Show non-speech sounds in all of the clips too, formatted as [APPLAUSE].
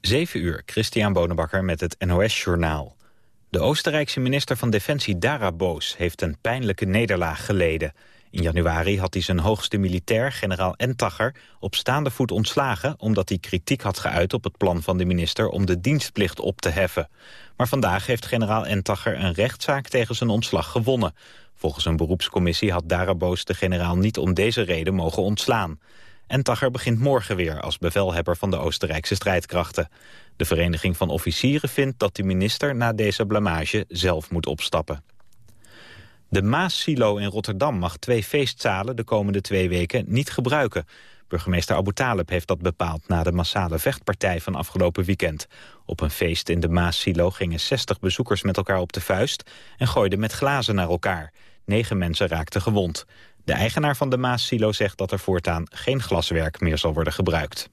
7 uur, Christian Bonenbakker met het NOS Journaal. De Oostenrijkse minister van Defensie Darabos heeft een pijnlijke nederlaag geleden. In januari had hij zijn hoogste militair, generaal Entacher, op staande voet ontslagen... omdat hij kritiek had geuit op het plan van de minister om de dienstplicht op te heffen. Maar vandaag heeft generaal Entacher een rechtszaak tegen zijn ontslag gewonnen. Volgens een beroepscommissie had Darabos de generaal niet om deze reden mogen ontslaan. Entacher begint morgen weer als bevelhebber van de Oostenrijkse strijdkrachten. De Vereniging van Officieren vindt dat de minister na deze blamage zelf moet opstappen. De Maas-silo in Rotterdam mag twee feestzalen de komende twee weken niet gebruiken. Burgemeester Abu Talib heeft dat bepaald na de massale vechtpartij van afgelopen weekend. Op een feest in de Maas-silo gingen 60 bezoekers met elkaar op de vuist en gooiden met glazen naar elkaar. Negen mensen raakten gewond. De eigenaar van de Maas-silo zegt dat er voortaan geen glaswerk meer zal worden gebruikt.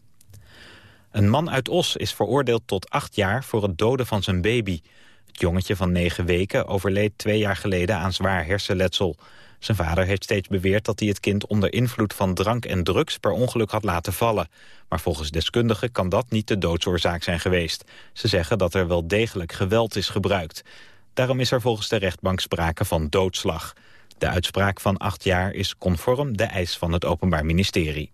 Een man uit Os is veroordeeld tot acht jaar voor het doden van zijn baby. Het jongetje van negen weken overleed twee jaar geleden aan zwaar hersenletsel. Zijn vader heeft steeds beweerd dat hij het kind onder invloed van drank en drugs per ongeluk had laten vallen. Maar volgens deskundigen kan dat niet de doodsoorzaak zijn geweest. Ze zeggen dat er wel degelijk geweld is gebruikt. Daarom is er volgens de rechtbank sprake van doodslag. De uitspraak van acht jaar is conform de eis van het Openbaar Ministerie.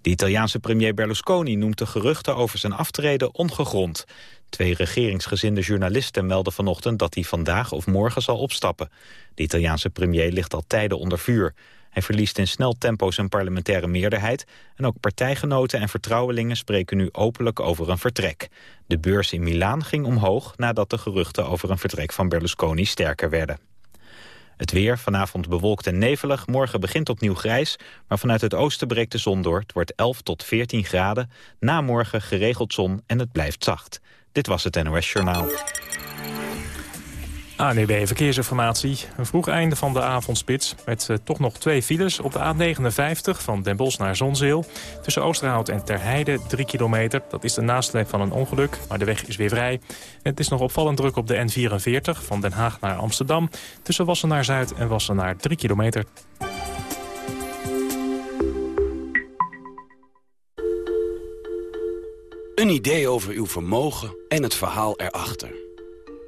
De Italiaanse premier Berlusconi noemt de geruchten over zijn aftreden ongegrond. Twee regeringsgezinde journalisten melden vanochtend dat hij vandaag of morgen zal opstappen. De Italiaanse premier ligt al tijden onder vuur. Hij verliest in snel tempo zijn parlementaire meerderheid... en ook partijgenoten en vertrouwelingen spreken nu openlijk over een vertrek. De beurs in Milaan ging omhoog nadat de geruchten over een vertrek van Berlusconi sterker werden. Het weer, vanavond bewolkt en nevelig. Morgen begint opnieuw grijs, maar vanuit het oosten breekt de zon door. Het wordt 11 tot 14 graden. Na morgen geregeld zon en het blijft zacht. Dit was het NOS Journaal. ANEB Verkeersinformatie. Een vroeg einde van de avondspits met uh, toch nog twee files. Op de A59 van Den Bosch naar Zonzeel. Tussen Oosterhout en Terheide 3 kilometer. Dat is de nasleep van een ongeluk, maar de weg is weer vrij. het is nog opvallend druk op de N44 van Den Haag naar Amsterdam. Tussen Wassenaar Zuid en Wassenaar 3 kilometer. Een idee over uw vermogen en het verhaal erachter.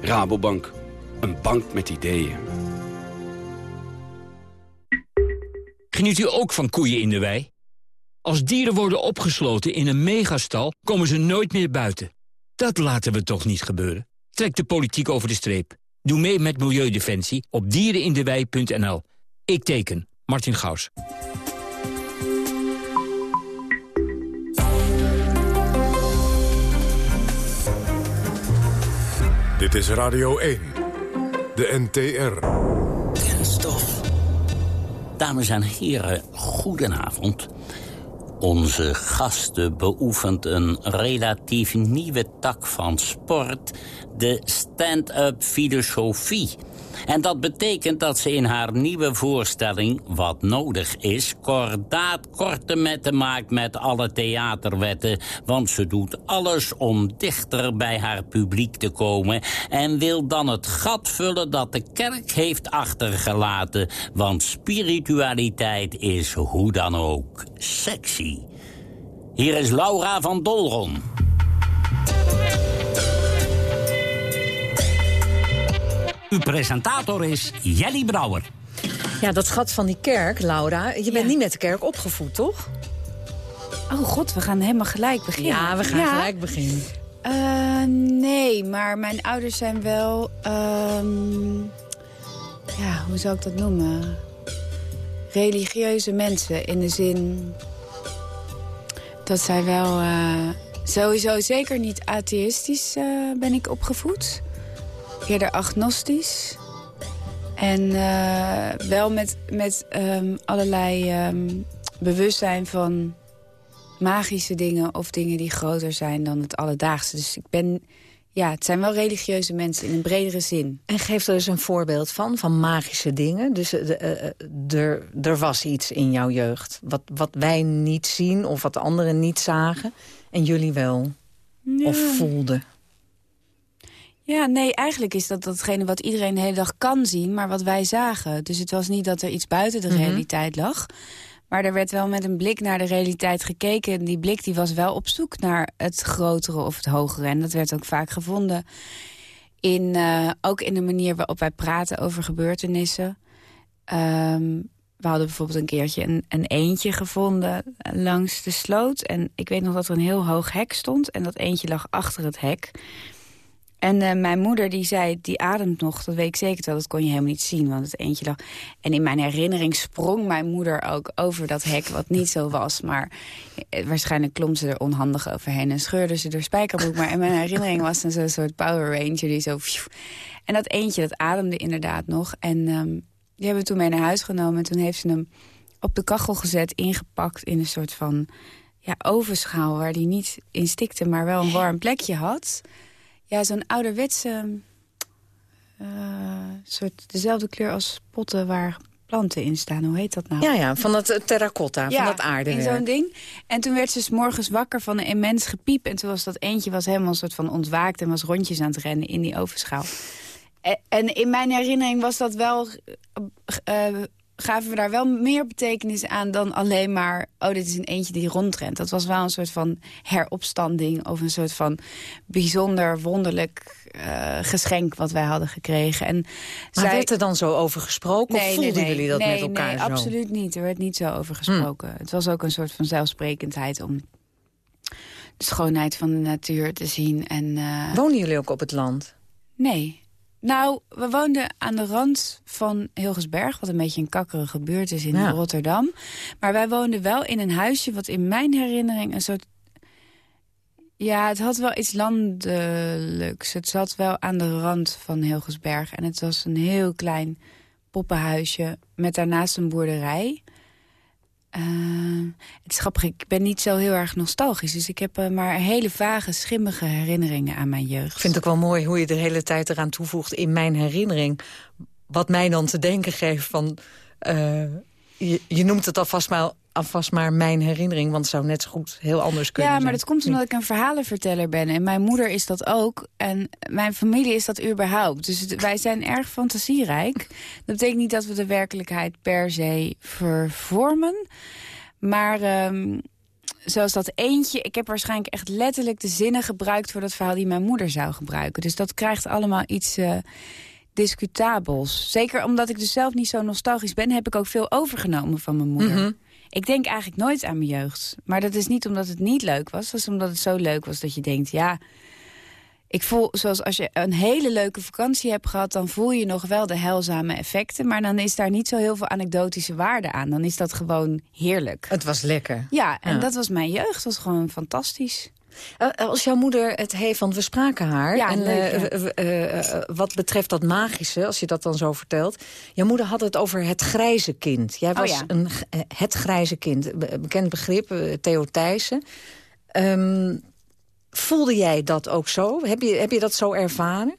Rabobank, een bank met ideeën. Geniet u ook van koeien in de wei? Als dieren worden opgesloten in een megastal, komen ze nooit meer buiten. Dat laten we toch niet gebeuren? Trek de politiek over de streep. Doe mee met Milieudefensie op dierenindewei.nl. Ik teken, Martin Gaus. Dit is Radio 1, de NTR. Kenstof. Dames en heren, goedenavond. Onze gasten beoefent een relatief nieuwe tak van sport... de stand-up filosofie... En dat betekent dat ze in haar nieuwe voorstelling, wat nodig is... kordaat korte metten maakt met alle theaterwetten. Want ze doet alles om dichter bij haar publiek te komen... en wil dan het gat vullen dat de kerk heeft achtergelaten. Want spiritualiteit is hoe dan ook sexy. Hier is Laura van Dolron. Uw presentator is Jelly Brouwer. Ja, dat schat van die kerk, Laura. Je bent niet met de kerk opgevoed, toch? Oh god, we gaan helemaal gelijk beginnen. Ja, we gaan gelijk beginnen. Uh, nee, maar mijn ouders zijn wel... Um, ja, hoe zou ik dat noemen? Religieuze mensen in de zin... dat zij wel... Uh, sowieso zeker niet atheïstisch uh, ben ik opgevoed eerder agnostisch. En uh, wel met, met um, allerlei um, bewustzijn van magische dingen of dingen die groter zijn dan het alledaagse. Dus ik ben... Ja, het zijn wel religieuze mensen in een bredere zin. En geef er eens een voorbeeld van, van magische dingen. Dus uh, er, er was iets in jouw jeugd. Wat, wat wij niet zien of wat anderen niet zagen. En jullie wel. Of voelden. Ja, nee, eigenlijk is dat datgene wat iedereen de hele dag kan zien... maar wat wij zagen. Dus het was niet dat er iets buiten de mhm. realiteit lag... Maar er werd wel met een blik naar de realiteit gekeken. En die blik die was wel op zoek naar het grotere of het hogere. En dat werd ook vaak gevonden. In, uh, ook in de manier waarop wij praten over gebeurtenissen. Um, we hadden bijvoorbeeld een keertje een, een eentje gevonden langs de sloot. En ik weet nog dat er een heel hoog hek stond. En dat eentje lag achter het hek. En uh, mijn moeder die zei, die ademt nog, dat weet ik zeker, dat kon je helemaal niet zien, want het eentje lag. En in mijn herinnering sprong mijn moeder ook over dat hek, wat niet zo was. Maar eh, waarschijnlijk klom ze er onhandig overheen en scheurde ze door spijkerbroek. Maar in mijn herinnering was het zo'n soort Power Ranger die zo... En dat eentje, dat ademde inderdaad nog. En um, die hebben we toen mee naar huis genomen. En toen heeft ze hem op de kachel gezet, ingepakt in een soort van ja, ovenschaal... waar die niet in stikte, maar wel een warm plekje had... Ja, zo'n ouderwetse... Uh, soort dezelfde kleur als potten waar planten in staan. Hoe heet dat nou? Ja, ja van dat terracotta, van dat aardewerk. in zo'n ding. En toen werd ze s morgens wakker van een immens gepiep. En toen was dat eentje was helemaal een soort van ontwaakt... en was rondjes aan het rennen in die ovenschaal. En, in mijn herinnering was dat wel... Uh, gaven we daar wel meer betekenis aan dan alleen maar... oh, dit is een eentje die rondrent. Dat was wel een soort van heropstanding... of een soort van bijzonder wonderlijk uh, geschenk wat wij hadden gekregen. En maar zij... werd er dan zo over gesproken? Nee, of voelden nee, nee, jullie dat met elkaar nee, absoluut niet. Er werd niet zo over gesproken. Het was ook een soort van zelfsprekendheid om de schoonheid van de natuur te zien. En, uh... Wonen jullie ook op het land? Nee, nou, we woonden aan de rand van Hilgersberg... wat een beetje een kakkerige buurt is in Rotterdam. Maar wij woonden wel in een huisje... wat in mijn herinnering een soort... Ja, het had wel iets landelijks. Het zat wel aan de rand van Hilgersberg. En het was een heel klein poppenhuisje met daarnaast een boerderij... Uh, het is grappig, ik ben niet zo heel erg nostalgisch. Dus ik heb uh, maar hele vage, schimmige herinneringen aan mijn jeugd. Ik vind het ook wel mooi hoe je de hele tijd eraan toevoegt in mijn herinnering. Wat mij dan te denken geeft van... Uh, je, je, noemt het alvast maar alvast maar mijn herinnering, want het zou net zo goed heel anders kunnen Ja, maar dat komt omdat ik een verhalenverteller ben. En mijn moeder is dat ook. En mijn familie is dat überhaupt. Dus wij zijn erg fantasierijk. Dat betekent niet dat we de werkelijkheid per se vervormen. Maar... Um, zoals dat eentje, ik heb waarschijnlijk echt letterlijk de zinnen gebruikt... voor dat verhaal die mijn moeder zou gebruiken. Dus dat krijgt allemaal iets uh, discutabels. Zeker omdat ik dus zelf niet zo nostalgisch ben... heb ik ook veel overgenomen van mijn moeder. Mm ik denk eigenlijk nooit aan mijn jeugd. Maar dat is niet omdat het niet leuk was. Dat is omdat het zo leuk was dat je denkt... ja, ik voel zoals als je een hele leuke vakantie hebt gehad... dan voel je nog wel de heilzame effecten. Maar dan is daar niet zo heel veel anekdotische waarde aan. Dan is dat gewoon heerlijk. Het was lekker. Ja, en dat was mijn jeugd. Dat was gewoon fantastisch. Eh, als jouw moeder het heeft, want we spraken haar. Ja, en, uh, wat betreft dat magische, als je dat dan zo vertelt. Jouw moeder had het over het grijze kind. Jij oh, was ja. een, het grijze kind. Bekend begrip, Theo Thijssen. Um, voelde jij dat ook zo? Heb je, heb je dat zo ervaren?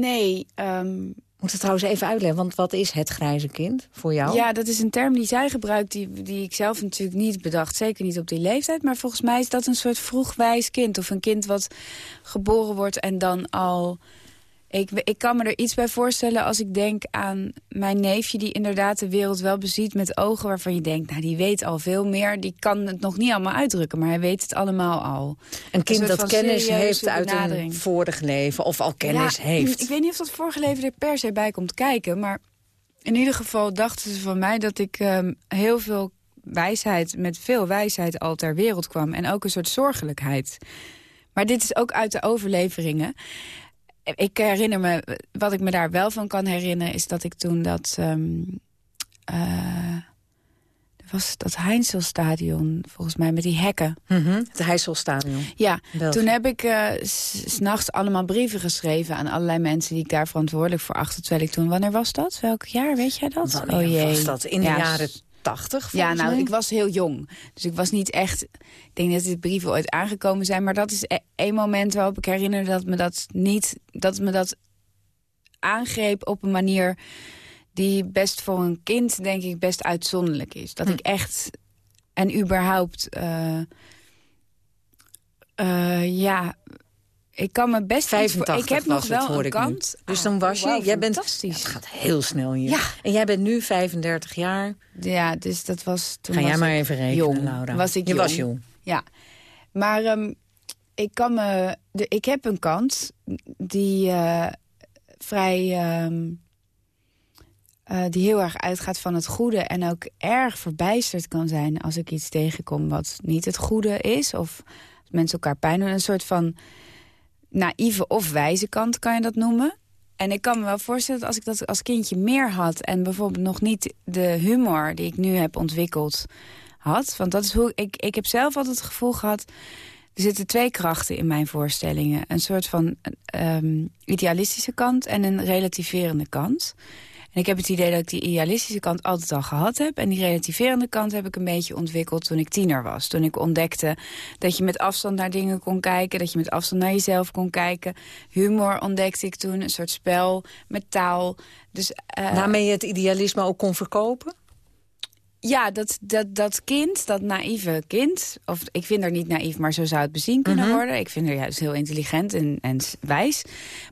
Nee, um, moet het trouwens even uitleggen, want wat is het grijze kind voor jou? Ja, dat is een term die zij gebruikt, die, die ik zelf natuurlijk niet bedacht. Zeker niet op die leeftijd, maar volgens mij is dat een soort vroegwijs kind. Of een kind wat geboren wordt en dan al ik, ik kan me er iets bij voorstellen als ik denk aan mijn neefje... die inderdaad de wereld wel beziet met ogen waarvan je denkt... nou, die weet al veel meer. Die kan het nog niet allemaal uitdrukken, maar hij weet het allemaal al. Een kind dat kennis heeft uit een vorig leven of al kennis heeft. Ik weet niet of dat vorige leven er per se bij komt kijken... maar in ieder geval dachten ze van mij dat ik um, heel veel wijsheid... met veel wijsheid al ter wereld kwam. En ook een soort zorgelijkheid. Maar dit is ook uit de overleveringen ik herinner me, wat ik me daar wel van kan herinneren... is dat ik toen dat... Um, uh, was dat Heinzelstadion, volgens mij, met die hekken. Mm -hmm, het Heinzelstadion. Ja, toen heb ik uh, s'nachts allemaal brieven geschreven... aan allerlei mensen die ik daar verantwoordelijk voor achter. Terwijl ik toen, wanneer was dat? Welk jaar, weet jij dat? Wanneer oh jee. was dat? In de jaren 80, Ja, nou, mij. ik was heel jong. Dus ik was niet echt... Ik denk dat die brieven ooit aangekomen zijn. Maar dat is e- één moment waarop ik herinner dat me dat niet... Dat me dat aangreep op een manier die best voor een kind, denk ik, best uitzonderlijk is. Dat Hm. ik echt... En überhaupt... eh, eh, ja... Ik kan me best... iets voor- 85 Ik heb nog wel het, hoor een kant. Dus Ah, dan was je... jij bent, fantastisch. Ja, het gaat heel snel hier. Ja. En jij bent nu 35 jaar. Ja, dus dat was... Toen Ga jij maar even rekenen, jong. Laura. Was ik je jong. was jong. Ja, maar ehm, ik kan me... De, ik heb een kant die eh, vrij... ehm, eh, die heel erg uitgaat van het goede en ook erg verbijsterd kan zijn als ik iets tegenkom wat niet het goede is. Of mensen elkaar pijn doen. Een soort van naïeve of wijze kant kan je dat noemen. En ik kan me wel voorstellen dat als ik dat als kindje meer had... en bijvoorbeeld nog niet de humor die ik nu heb ontwikkeld had. Want dat is hoe ik, ik heb zelf altijd het gevoel gehad... er zitten twee krachten in mijn voorstellingen. Een soort van ehm, idealistische kant en een relativerende kant. En ik heb het idee dat ik die idealistische kant altijd al gehad heb. En die relativerende kant heb ik een beetje ontwikkeld toen ik tiener was. Toen ik ontdekte dat je met afstand naar dingen kon kijken. Dat je met afstand naar jezelf kon kijken. Humor ontdekte ik toen, een soort spel met taal. Dus, eh, Waarmee je het idealisme ook kon verkopen? Ja, dat, dat, dat kind, dat naïeve kind... of ik vind haar niet naïef, maar zo zou het bezien kunnen Mhm. worden. Ik vind haar juist heel intelligent en, en wijs.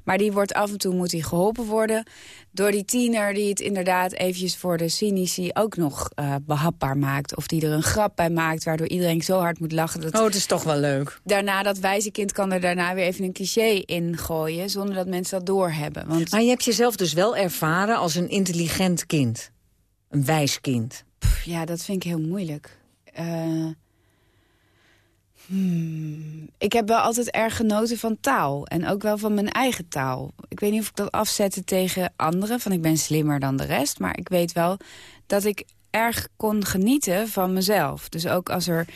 Maar die wordt af en toe moet die geholpen worden... door die tiener die het inderdaad eventjes voor de cynici ook nog eh, behapbaar maakt. Of die er een grap bij maakt, waardoor iedereen zo hard moet lachen... dat Oh, het is toch wel leuk. daarna dat wijze kind kan er daarna weer even een cliché in gooien... zonder dat mensen dat doorhebben. Want Maar je hebt jezelf dus wel ervaren als een intelligent kind. Een wijs kind. Ja, dat vind ik heel moeilijk. Eh, hmm, Ik heb wel altijd erg genoten van taal. En ook wel van mijn eigen taal. Ik weet niet of ik dat afzette tegen anderen. Van ik ben slimmer dan de rest. Maar ik weet wel dat ik erg kon genieten van mezelf. Dus ook als er...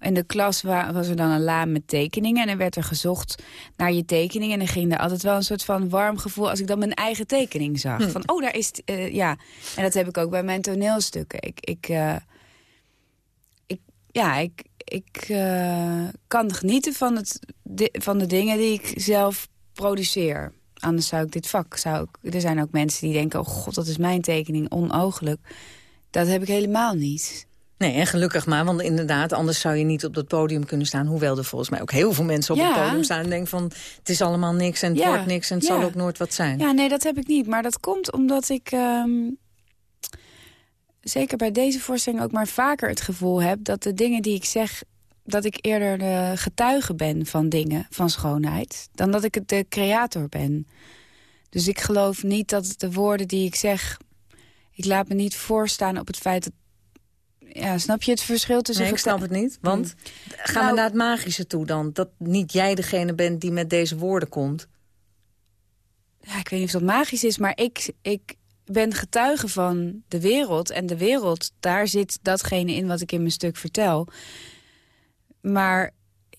In de klas wa- was er dan een la met tekeningen. En dan werd er gezocht naar je tekening. En dan ging er altijd wel een soort van warm gevoel... als ik dan mijn eigen tekening zag. Van, oh, daar is... eh, ja. En dat heb ik ook bij mijn toneelstukken. Ik... ik eh, ik, ja, ik, ik eh, kan genieten van, het, van de dingen die ik zelf produceer. Anders zou ik dit vak... Zou ik, er zijn ook mensen die denken... oh god, dat is mijn tekening, onogelijk. Dat heb ik helemaal niet. Nee, en gelukkig maar, want inderdaad, anders zou je niet op dat podium kunnen staan. Hoewel er volgens mij ook heel veel mensen op Ja. het podium staan en denken van... het is allemaal niks en het Ja, wordt niks en het ja. zal ook nooit wat zijn. Ja, nee, dat heb ik niet. Maar dat komt omdat ik... ehm, zeker bij deze voorstelling ook maar vaker het gevoel heb... dat de dingen die ik zeg... dat ik eerder de getuige ben van dingen, van schoonheid... dan dat ik het de creator ben. Dus ik geloof niet dat de woorden die ik zeg... ik laat me niet voorstaan op het feit dat... Ja, snap je het verschil tussen... Nee, ik snap het niet. Want gaan Nou- we naar het magische toe dan? Dat niet jij degene bent die met deze woorden komt. ja, ik weet niet of dat magisch is, maar ik, ik ben getuige van de wereld. En de wereld, daar zit datgene in wat ik in mijn stuk vertel. Maar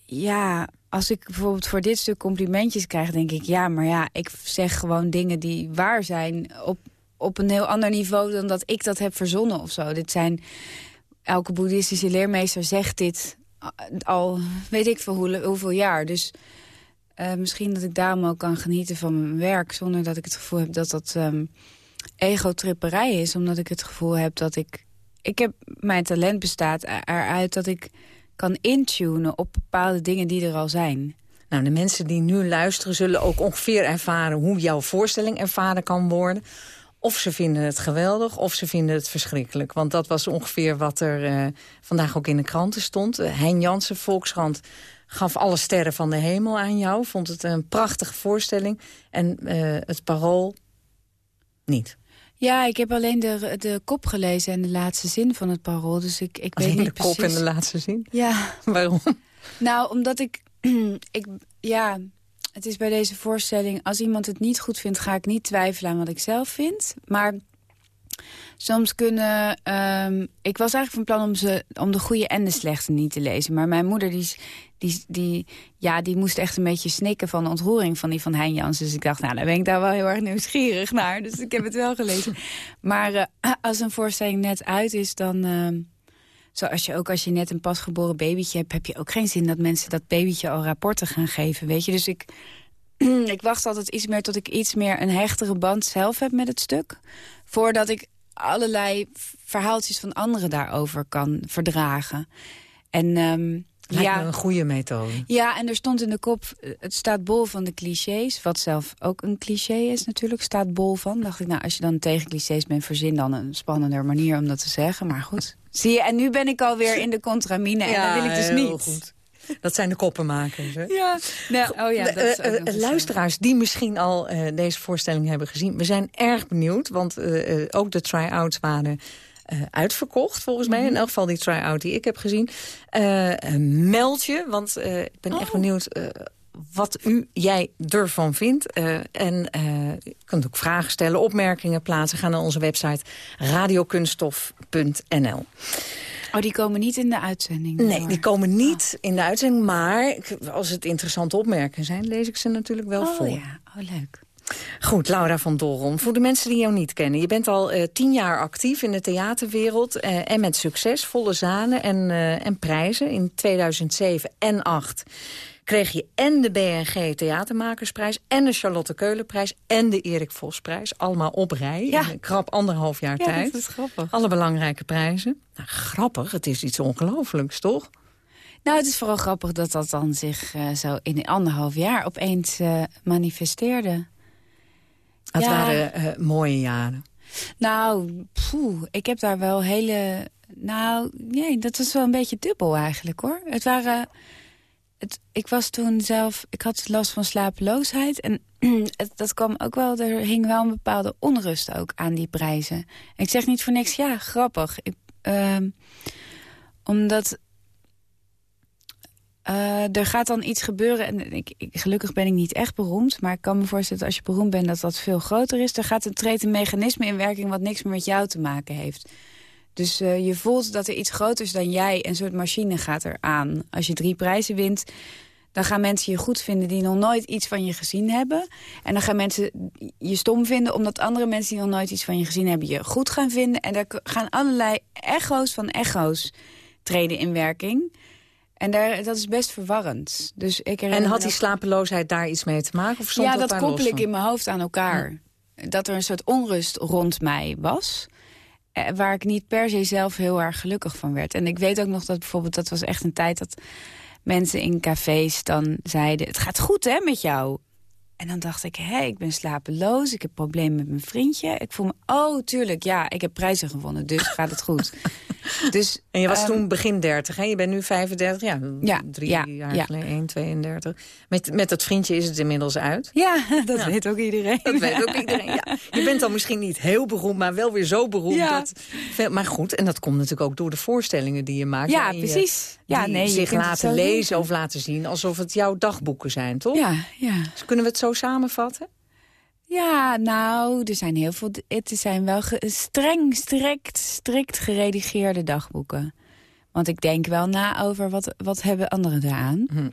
ja, als ik bijvoorbeeld voor dit stuk complimentjes krijg... denk ik, ja, maar ja, ik zeg gewoon dingen die waar zijn... op, op een heel ander niveau dan dat ik dat heb verzonnen of zo. Dit zijn... Elke boeddhistische leermeester zegt dit al weet ik veel hoe, hoeveel jaar. Dus eh, misschien dat ik daarom ook kan genieten van mijn werk... zonder dat ik het gevoel heb dat dat ehm ego-tripperij is. Omdat ik het gevoel heb dat ik... ik heb, mijn talent bestaat er- eruit dat ik kan intunen op bepaalde dingen die er al zijn. Nou, de mensen die nu luisteren zullen ook ongeveer ervaren... hoe jouw voorstelling ervaren kan worden. Of ze vinden het geweldig, of ze vinden het verschrikkelijk. Want dat was ongeveer wat er eh, vandaag ook in de kranten stond. Uh, hein Jansen, Volkskrant, gaf alle sterren van de hemel aan jou. Vond het een prachtige voorstelling. En uh, het parool niet. Ja, ik heb alleen de, de kop gelezen en de laatste zin van het parool. Dus ik, ik alleen weet niet de kop en de laatste zin? Ja. [LAUGHS] Waarom? Nou, omdat ik, [CLEARS THROAT] ik... Ja, het is bij deze voorstelling... Als iemand het niet goed vindt, ga ik niet twijfelen aan wat ik zelf vind. Maar Soms kunnen... Um, ik was eigenlijk van plan om, ze, om de goede en de slechte niet te lezen. Maar mijn moeder die, die, die, ja, die moest echt een beetje snikken van de ontroering van die van Hein Jans. Dus ik dacht, nou, dan ben ik daar wel heel erg nieuwsgierig naar. Dus ik heb het wel gelezen. Maar uh, als een voorstelling net uit is, dan... Uh, zoals je ook als je net een pasgeboren babytje hebt... heb je ook geen zin dat mensen dat babytje al rapporten gaan geven, weet je. Dus ik, [CLEARS THROAT] ik wacht altijd iets meer tot ik iets meer een hechtere band zelf heb met het stuk. Voordat ik allerlei verhaaltjes van anderen daarover kan verdragen. En... Um, ja, een goede methode. Ja, en er stond in de kop, eh, het staat bol van de clichés. Wat zelf ook een cliché is natuurlijk, staat bol van. dacht ik, nou, als je dan tegen clichés bent, verzin dan een spannender manier om dat te zeggen. Maar goed, zie je, en nu ben ik alweer in de contramine en dat wil ik dus niet. Goed. Dat zijn de koppenmakers, hè? Ja, nou, oh ja dat is uh, Luisteraars die misschien al uh, deze voorstelling hebben gezien... we zijn erg benieuwd, want uh, ook de try-outs waren... uitverkocht, volgens mij. In mhm. elk geval die try-out die ik heb gezien. meld je, want ik ben echt oh. benieuwd wat u, jij ervan vindt. en je kunt ook vragen stellen, opmerkingen plaatsen. Ga naar onze website radiokunststof.nl. Oh, die komen niet in de uitzending? Nee, die komen niet in de uitzending. Maar als het interessante opmerkingen zijn, lees ik ze natuurlijk wel oh, voor. Ja. Oh, leuk. Goed, Laura van Dolron. Voor de mensen die jou niet kennen. Je bent al uh, tien jaar actief in de theaterwereld. Uh, en met succes, volle zalen en, uh, en prijzen. In 2007 en 2008 kreeg je en de BNG Theatermakersprijs... en de Charlotte Keulenprijs en de Erik Vosprijs. Allemaal op rij. Ja. In een krap anderhalf jaar ja, tijd. dat is grappig. Alle belangrijke prijzen. Nou, grappig, het is iets ongelooflijks, toch? Nou, het is vooral grappig dat dat dan zich uh, zo in anderhalf jaar opeens uh, manifesteerde. Het ja. waren uh, mooie jaren. Nou, poeh, ik heb daar wel hele... Nou, nee, dat was wel een beetje dubbel eigenlijk, hoor. Het waren het, ik was toen zelf, ik had last van slapeloosheid. En [CLEARS THROAT] dat kwam ook wel, er hing wel een bepaalde onrust ook aan die prijzen. ik zeg niet voor niks, ja, grappig. Ik, uh, omdat uh, er gaat dan iets gebeuren. En ik, ik, gelukkig ben ik niet echt beroemd. Maar ik kan me voorstellen dat als je beroemd bent dat dat veel groter is. Er gaat een, treedt een mechanisme in werking wat niks meer met jou te maken heeft. Dus uh, je voelt dat er iets groters dan jij, een soort machine gaat eraan. Als je drie prijzen wint, dan gaan mensen je goed vinden die nog nooit iets van je gezien hebben. En dan gaan mensen je stom vinden omdat andere mensen die nog nooit iets van je gezien hebben je goed gaan vinden. En daar gaan allerlei echo's van echo's treden in werking. En daar, dat is best verwarrend. Dus ik en had die slapeloosheid daar iets mee te maken? Of ja, dat, koppel ik in mijn hoofd aan elkaar. Dat er een soort onrust rond mij was. Eh, waar ik niet per se zelf heel erg gelukkig van werd. En ik weet ook nog dat bijvoorbeeld, dat was echt een tijd dat mensen in cafés dan zeiden... het gaat goed hè met jou. En dan dacht ik, hé, ik ben slapeloos, ik heb problemen met mijn vriendje. Ik voel me, oh, tuurlijk, ja, ik heb prijzen gewonnen, dus gaat het goed. [LAUGHS] [LAUGHS] dus, en je was um, toen begin 30, hè? Je bent nu 35, ja, ja drie ja, jaar ja. geleden, 1, 32. Met, met dat vriendje is het inmiddels uit. Ja, [LAUGHS] dat weet ook iedereen. Dat weet ook [LAUGHS] iedereen, ja. Je bent dan misschien niet heel beroemd, maar wel weer zo beroemd. Ja. Dat, maar goed, en dat komt natuurlijk ook door de voorstellingen die je maakt. Ja, precies. Je, ja, nee, zich laten lezen of laten zien alsof het jouw dagboeken zijn, toch? Ja, ja. Dus kunnen we het zo samenvatten? Ja, nou, er zijn heel veel. Het zijn wel streng, strikt, strikt geredigeerde dagboeken. Want ik denk wel na over wat, wat hebben anderen daaraan. Hm.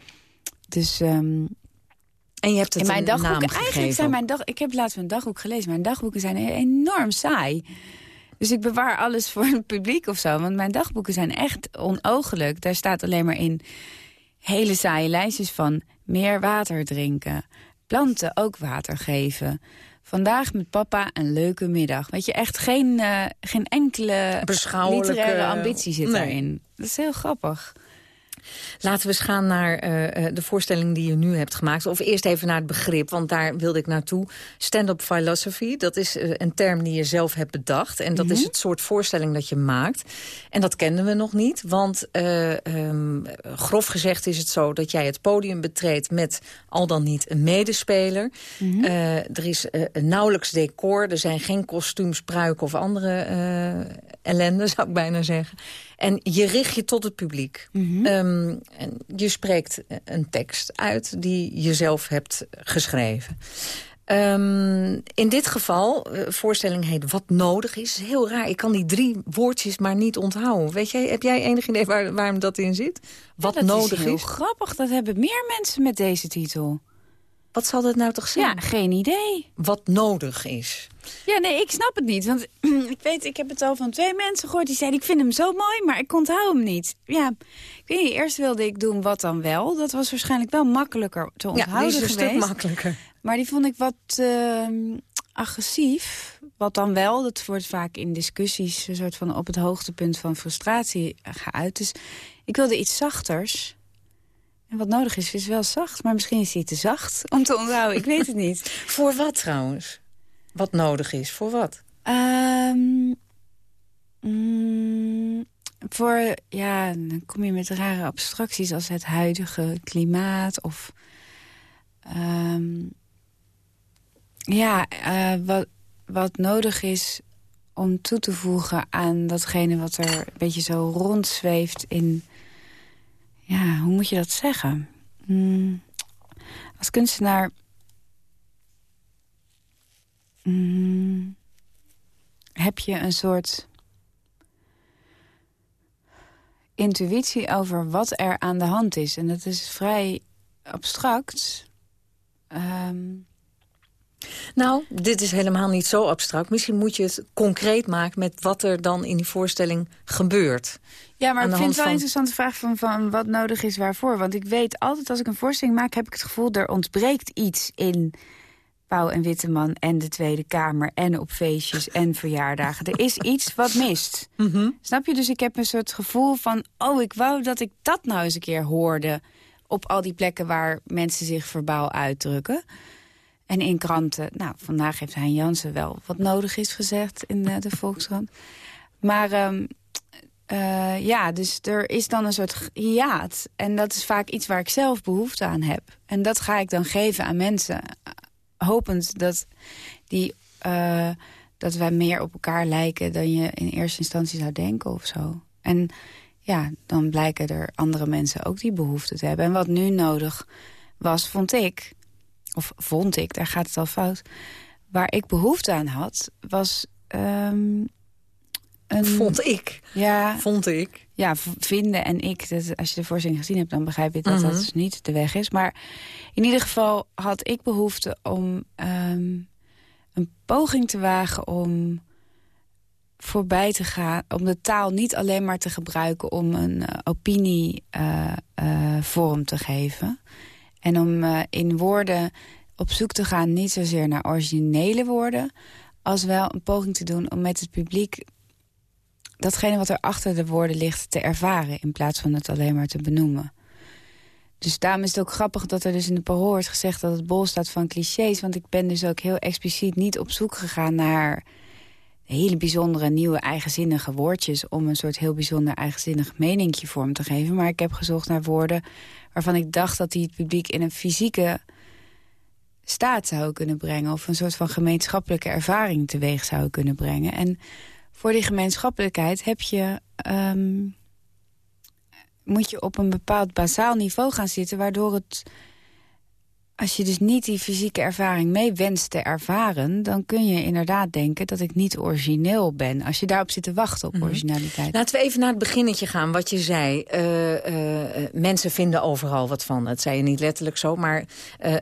Dus. Um, en je hebt het in mijn dagboeken. Eigenlijk zijn mijn dag. Ik heb laatst mijn dagboek gelezen. Mijn dagboeken zijn enorm saai. Dus ik bewaar alles voor het publiek of zo. Want mijn dagboeken zijn echt onogelijk. Daar staat alleen maar in hele saaie lijstjes van meer water drinken planten ook water geven. Vandaag met papa een leuke middag. Weet je, echt geen, uh, geen enkele literaire ambitie zit nee. erin. Dat is heel grappig. Laten we eens gaan naar uh, de voorstelling die je nu hebt gemaakt. Of eerst even naar het begrip, want daar wilde ik naartoe. Stand-up philosophy, dat is uh, een term die je zelf hebt bedacht. En dat mm -hmm. is het soort voorstelling dat je maakt. En dat kenden we nog niet, want um, grof gezegd is het zo... dat jij het podium betreedt met al dan niet een medespeler. Mm -hmm. er is nauwelijks decor, er zijn geen kostuums, pruiken of andere ellende, [LAUGHS] zou ik bijna zeggen. En je richt je tot het publiek. Mm -hmm. um, en je spreekt een tekst uit die je zelf hebt geschreven. Um, in dit geval, uh, voorstelling heet Wat nodig is. Heel raar, ik kan die drie woordjes maar niet onthouden. Weet jij, heb jij enig idee waar, waarom dat in zit? Wat ja, dat nodig is? heel is? grappig, dat hebben meer mensen met deze titel. Wat zal dat nou toch zijn? Ja, geen idee. Wat nodig is. Ja, nee, ik snap het niet. Want [CLEARS THROAT] ik weet, ik heb het al van twee mensen gehoord die zeiden... ik vind hem zo mooi, maar ik onthoud hem niet. Ja, ik weet niet, eerst wilde ik doen wat dan wel. Dat was waarschijnlijk wel makkelijker te onthouden ja, die is een geweest. stuk makkelijker. Maar die vond ik wat uh, agressief. Wat dan wel, dat wordt vaak in discussies... een soort van op het hoogtepunt van frustratie geuit. Dus ik wilde iets zachters... En wat nodig is, is wel zacht. Maar misschien is hij te zacht om te onthouden. Ik weet het niet. [LAUGHS] Voor wat trouwens? Wat nodig is? Voor wat? Um, mm, voor, ja, dan kom je met rare abstracties als het huidige klimaat. Of, um, ja, uh, wat, wat nodig is om toe te voegen aan datgene wat er een beetje zo rondzweeft in ja, hoe moet je dat zeggen? Mm, als kunstenaar... Mm, heb je een soort intuïtie over wat er aan de hand is. En dat is vrij abstract. Um, nou, dit is helemaal niet zo abstract. Misschien moet je het concreet maken met wat er dan in die voorstelling gebeurt. Ja, maar ik vind het wel een interessante vraag van, van wat nodig is waarvoor. Want ik weet altijd als ik een voorstelling maak... heb ik het gevoel, er ontbreekt iets in Pauw en Witteman en de Tweede Kamer... en op feestjes en verjaardagen. Er is iets wat mist. [LAUGHS] Mhm. Snap je? Dus ik heb een soort gevoel van... oh, ik wou dat ik dat nou eens een keer hoorde... op al die plekken waar mensen zich verbaal uitdrukken. En in kranten, nou, vandaag heeft Hein Jansen wel wat nodig is gezegd in de, de Volkskrant. Maar um, uh, ja, dus er is dan een soort hiaat. En dat is vaak iets waar ik zelf behoefte aan heb. En dat ga ik dan geven aan mensen. Hopend dat, die, uh, dat wij meer op elkaar lijken dan je in eerste instantie zou denken of zo. En ja, dan blijken er andere mensen ook die behoefte te hebben. En wat nu nodig was, vond ik of vond ik, daar gaat het al fout... waar ik behoefte aan had, was... Um, een, vond ik? Ja. Vond ik? Ja, vinden en ik. Dat, als je de voorziening gezien hebt, dan begrijp je dat dat dus niet de weg is. Maar in ieder geval had ik behoefte om um, een poging te wagen om voorbij te gaan. Om de taal niet alleen maar te gebruiken om een uh, opinie uh, uh, vorm te geven... En om uh, in woorden op zoek te gaan, niet zozeer naar originele woorden... als wel een poging te doen om met het publiek... datgene wat er achter de woorden ligt te ervaren... in plaats van het alleen maar te benoemen. Dus daarom is het ook grappig dat er dus in de parool wordt gezegd... dat het bol staat van clichés. Want ik ben dus ook heel expliciet niet op zoek gegaan naar hele bijzondere nieuwe eigenzinnige woordjes... om een soort heel bijzonder eigenzinnig meninkje vorm te geven. Maar ik heb gezocht naar woorden waarvan ik dacht dat die het publiek in een fysieke staat zou kunnen brengen... of een soort van gemeenschappelijke ervaring teweeg zou kunnen brengen. En voor die gemeenschappelijkheid heb je, um, moet je op een bepaald bazaal niveau gaan zitten... waardoor het als je dus niet die fysieke ervaring mee wenst te ervaren... dan kun je inderdaad denken dat ik niet origineel ben. Als je daarop zit te wachten op mm -hmm. originaliteit. Laten we even naar het beginnetje gaan, wat je zei. Uh, uh, mensen vinden overal wat van. Dat zei je niet letterlijk zo, maar uh,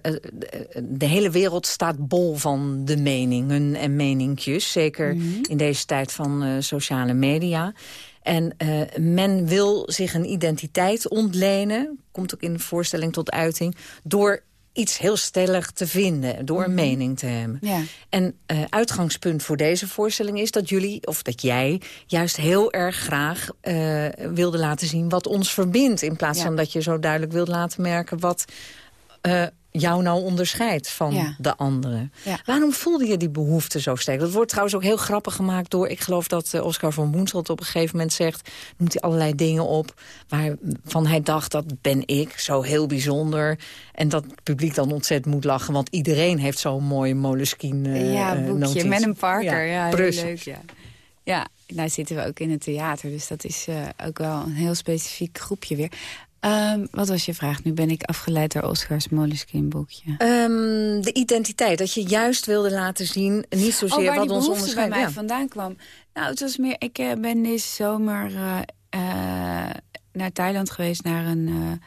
de hele wereld staat bol van de meningen en meninkjes. Zeker mm -hmm. in deze tijd van sociale media. En uh, men wil zich een identiteit ontlenen, komt ook in de voorstelling tot uiting... door iets heel stellig te vinden, door een -hmm. mening te hebben. Ja. En uh, uitgangspunt voor deze voorstelling is dat jullie, of dat jij... juist heel erg graag uh, wilde laten zien wat ons verbindt... in plaats ja. van dat je zo duidelijk wilt laten merken... wat uh, jou nou onderscheidt van ja. de anderen. Ja. Waarom voelde je die behoefte zo sterk? Dat wordt trouwens ook heel grappig gemaakt door... ik geloof dat uh, Oscar van Boenselt op een gegeven moment zegt... noemt hij allerlei dingen op waarvan hij dacht... dat ben ik, zo heel bijzonder. En dat het publiek dan ontzettend moet lachen... want iedereen heeft zo'n mooie Moleskine uh, Ja, boekje notitie. met een Parker. Ja, ja heel leuk, ja. Ja, nou zitten we ook in het theater. Dus dat is uh, ook wel een heel specifiek groepje weer. Um, wat was je vraag? Nu ben ik afgeleid door Oscars Moleskine boekje. Um, de identiteit, dat je juist wilde laten zien... niet zozeer oh, waar wat ons onderscheidt. bij mij vandaan kwam. Nou, het was meer... Ik uh, ben deze zomer uh, uh, naar Thailand geweest... naar een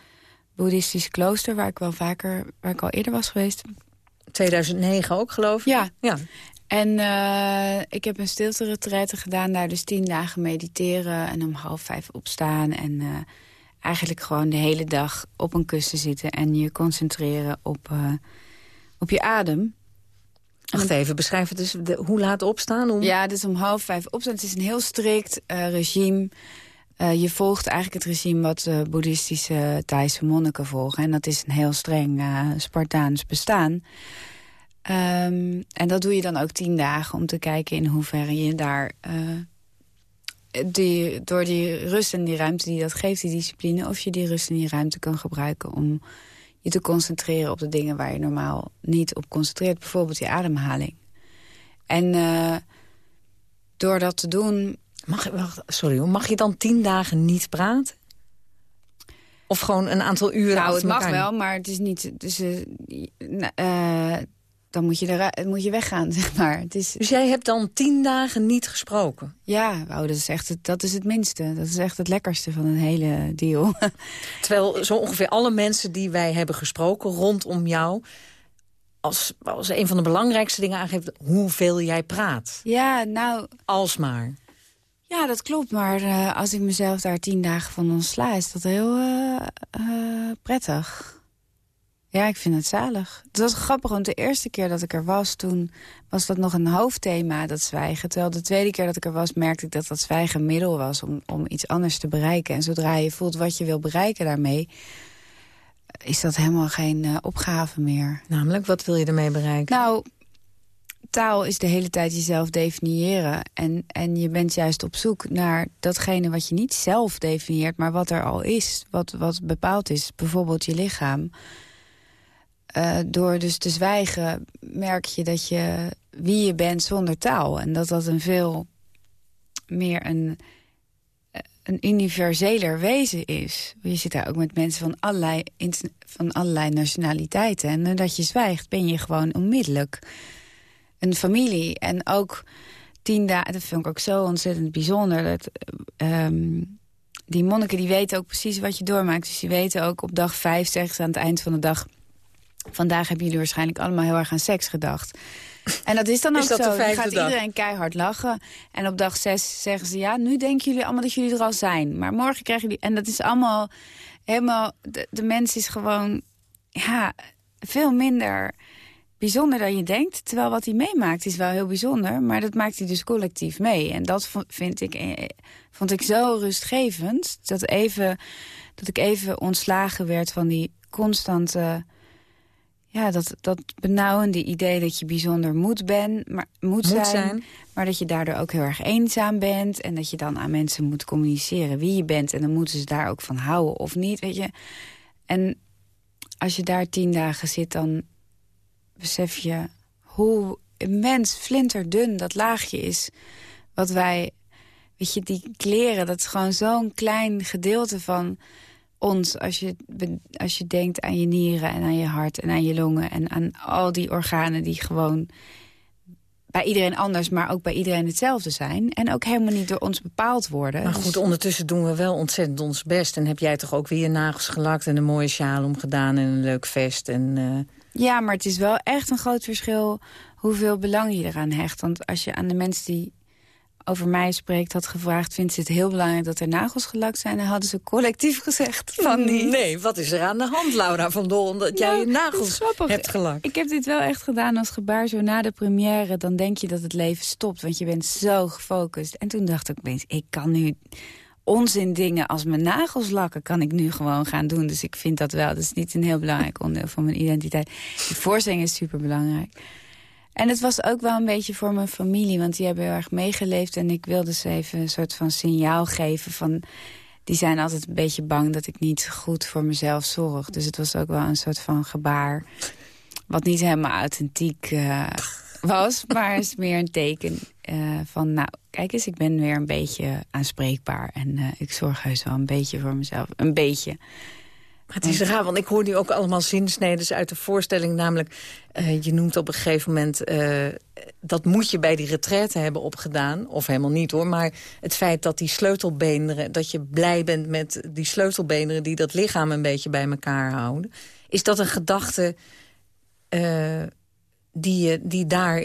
boeddhistisch klooster... waar ik wel vaker, waar ik al eerder was geweest. 2009 ook, geloof ik? Ja. ja. En uh, ik heb een stilte gedaan daar. Dus tien dagen mediteren en om half vijf opstaan. En uh, eigenlijk gewoon de hele dag op een kussen zitten... en je concentreren op, uh, op je adem. Wacht even, beschrijf het dus. De, hoe laat opstaan? Om... Ja, dus om half vijf opstaan. Het is een heel strikt regime. je volgt eigenlijk het regime wat boeddhistische Thaise monniken volgen. En dat is een heel streng Spartaans bestaan... Um, en dat doe je dan ook tien dagen om te kijken in hoeverre je daar... Die, door die rust en die ruimte die dat geeft, die discipline... of je die rust en die ruimte kan gebruiken om je te concentreren op de dingen... waar je normaal niet op concentreert. Bijvoorbeeld je ademhaling. En uh, door dat te doen... Mag, wacht, sorry, mag je dan tien dagen niet praten? Of gewoon een aantal uren Nou, het mag wel, maar het is niet... Dus, uh, dan moet je, er, moet je weggaan, [LAUGHS] zeg maar. Het is... Dus jij hebt dan tien dagen niet gesproken? Ja, oh, dat, is echt het, dat is het minste. Dat is echt het lekkerste van een hele deal. [LAUGHS] Terwijl zo ongeveer alle mensen die wij hebben gesproken rondom jou... als, als een van de belangrijkste dingen aangeeft hoeveel jij praat. Ja, nou... Alsmaar. Ja, dat klopt. Maar uh, als ik mezelf daar tien dagen van ontsla... is dat heel uh, uh, prettig. Ja, ik vind het zalig. Het was grappig, want de eerste keer dat ik er was... toen was dat nog een hoofdthema, dat zwijgen. Terwijl de tweede keer dat ik er was, merkte ik dat dat zwijgen een middel was... om, om iets anders te bereiken. En zodra je voelt wat je wil bereiken daarmee... is dat helemaal geen uh, opgave meer. Namelijk, wat wil je ermee bereiken? Nou, taal is de hele tijd jezelf definiëren. En, en je bent juist op zoek naar datgene wat je niet zelf definieert... maar wat er al is, wat, wat bepaald is. Bijvoorbeeld je lichaam... Uh, door dus te zwijgen merk je dat je wie je bent zonder taal. En dat dat een veel meer een, eh, een universeler wezen is. Je zit daar ook met mensen van allerlei, van allerlei nationaliteiten. En dat je zwijgt ben je gewoon onmiddellijk een familie. En ook tien dagen, dat vind ik ook zo ontzettend bijzonder. Dat, um, die monniken die weten ook precies wat je doormaakt. Dus die weten ook op dag vijf, zeggen ze aan het eind van de dag Vandaag hebben jullie waarschijnlijk allemaal heel erg aan seks gedacht. En dat is dan ook zo. Dan gaat iedereen keihard lachen. En op dag zes zeggen ze... ja, nu denken jullie allemaal dat jullie er al zijn. Maar morgen krijgen jullie... En dat is allemaal helemaal... De, de mens is gewoon ja, veel minder bijzonder dan je denkt. Terwijl wat hij meemaakt is wel heel bijzonder. Maar dat maakt hij dus collectief mee. En dat vind ik, eh, vond ik zo rustgevend. Dat, even, dat ik even ontslagen werd van die constante ja, dat, dat benauwende idee dat je bijzonder moet, ben, maar, moet, zijn, Maar dat je daardoor ook heel erg eenzaam bent. En dat je dan aan mensen moet communiceren wie je bent. En dan moeten ze daar ook van houden of niet, weet je. En als je daar tien dagen zit, dan besef je hoe immens flinterdun dat laagje is. Wat wij, weet je, die kleren, dat is gewoon zo'n klein gedeelte van ons, als je, als je denkt aan je nieren en aan je hart en aan je longen... en aan al die organen die gewoon bij iedereen anders, maar ook bij iedereen hetzelfde zijn. En ook helemaal niet door ons bepaald worden. Maar goed, ondertussen doen we wel ontzettend ons best. En heb jij toch ook weer je nagels gelakt en een mooie sjaal omgedaan en een leuk vest. En, uh... Ja, maar het is wel echt een groot verschil hoeveel belang je eraan hecht. Want als je aan de mensen die over mij spreekt had gevraagd... vindt ze het heel belangrijk dat er nagels gelakt zijn... en hadden ze collectief gezegd van niet. Nee, wat is er aan de hand, Laura van Dol... dat jij nou, je nagels hebt gelakt? Ik heb dit wel echt gedaan als gebaar. Zo na de première, dan denk je dat het leven stopt... want je bent zo gefocust. En toen dacht ik opeens, ik kan nu onzin dingen als mijn nagels lakken... kan ik nu gewoon gaan doen. Dus ik vind dat wel. Dat is niet een heel belangrijk onderdeel van mijn identiteit. Die voorstelling is super belangrijk. En het was ook wel een beetje voor mijn familie, want die hebben heel erg meegeleefd. En ik wilde ze even een soort van signaal geven van... die zijn altijd een beetje bang dat ik niet goed voor mezelf zorg. Dus het was ook wel een soort van gebaar... wat niet helemaal authentiek uh, [LAUGHS] was, maar is meer een teken uh, van... nou, kijk eens, ik ben weer een beetje aanspreekbaar. En uh, ik zorg heus wel een beetje voor mezelf. Een beetje. Het is raar, want ik hoor nu ook allemaal zinsneden uit de voorstelling. Namelijk, uh, je noemt op een gegeven moment... Uh, dat moet je bij die retraite hebben opgedaan. Of helemaal niet hoor. Maar het feit dat die sleutelbeenderen... dat je blij bent met die sleutelbeenderen... die dat lichaam een beetje bij elkaar houden. Is dat een gedachte... Uh, die, die daar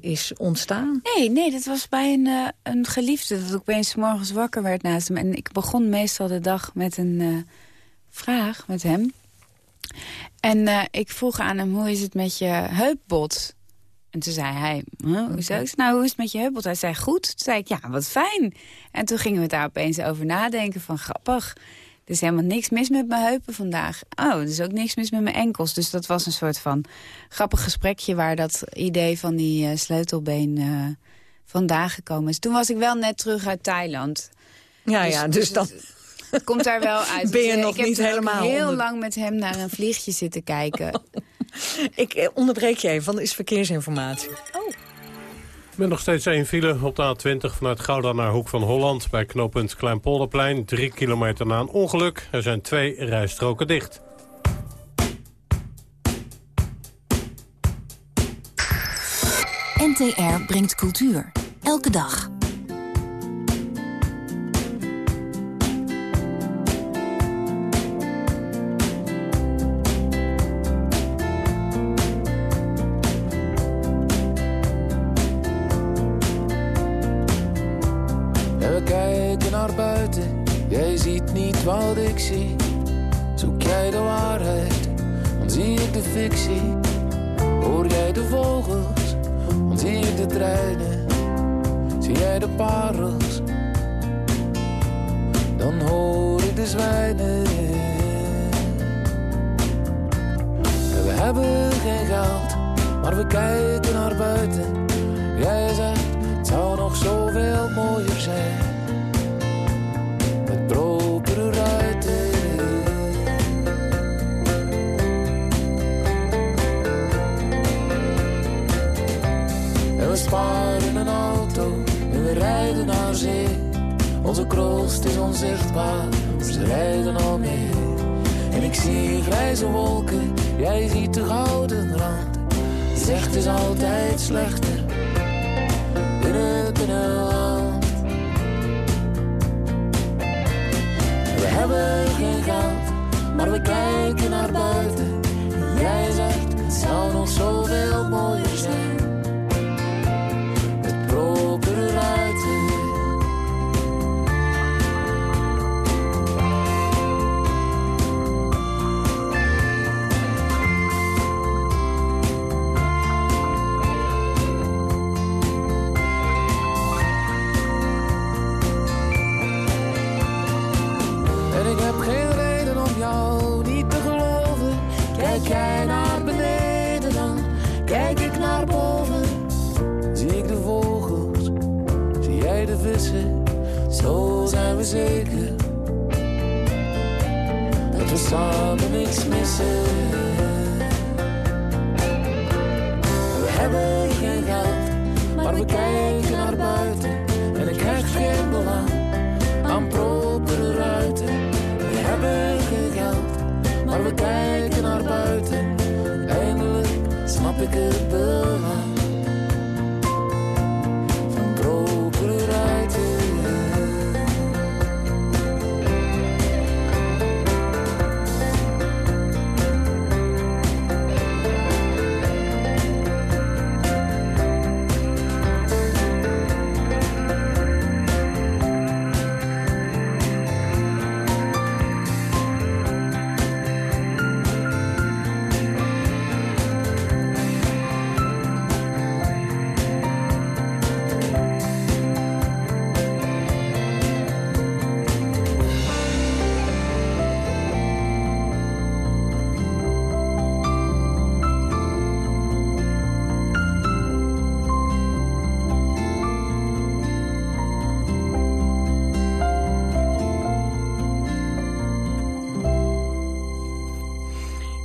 is ontstaan? Nee, nee, dat was bij een, uh, een geliefde. Dat ik opeens morgens wakker werd naast hem. En ik begon meestal de dag met een uh, vraag met hem. En uh, ik vroeg aan hem, hoe is het met je heupbot? En toen zei hij, huh, hoe, zo? nou, hoe is het met je heupbot? Hij zei, goed. Toen zei ik, ja, wat fijn. En toen gingen we daar opeens over nadenken van, grappig. Er is helemaal niks mis met mijn heupen vandaag. Oh, er is ook niks mis met mijn enkels. Dus dat was een soort van grappig gesprekje... waar dat idee van die uh, sleutelbeen uh, vandaan gekomen is. Toen was ik wel net terug uit Thailand. Ja, dus, ja, dus, dus dat... Het [LAUGHS] komt daar wel uit. Ben je nog ik niet heb helemaal heel onder... lang met hem naar een vliegje zitten kijken. [LAUGHS] ik eh, onderbreek je even, want er is verkeersinformatie. Oh. Met nog steeds één file op de A20 vanuit Gouda naar Hoek van Holland... bij knooppunt Kleinpolderplein, drie kilometer na een ongeluk. Er zijn twee rijstroken dicht. NTR brengt cultuur. Elke dag. Rijden naar zee. Onze kroost is onzichtbaar, ze rijden al mee. En ik zie grijze wolken, jij ziet de gouden rand. Zegt is altijd slechter in het binnenland. We hebben geen geld, maar we kijken naar buiten. Jij zegt, het zou nog zoveel mooier zijn.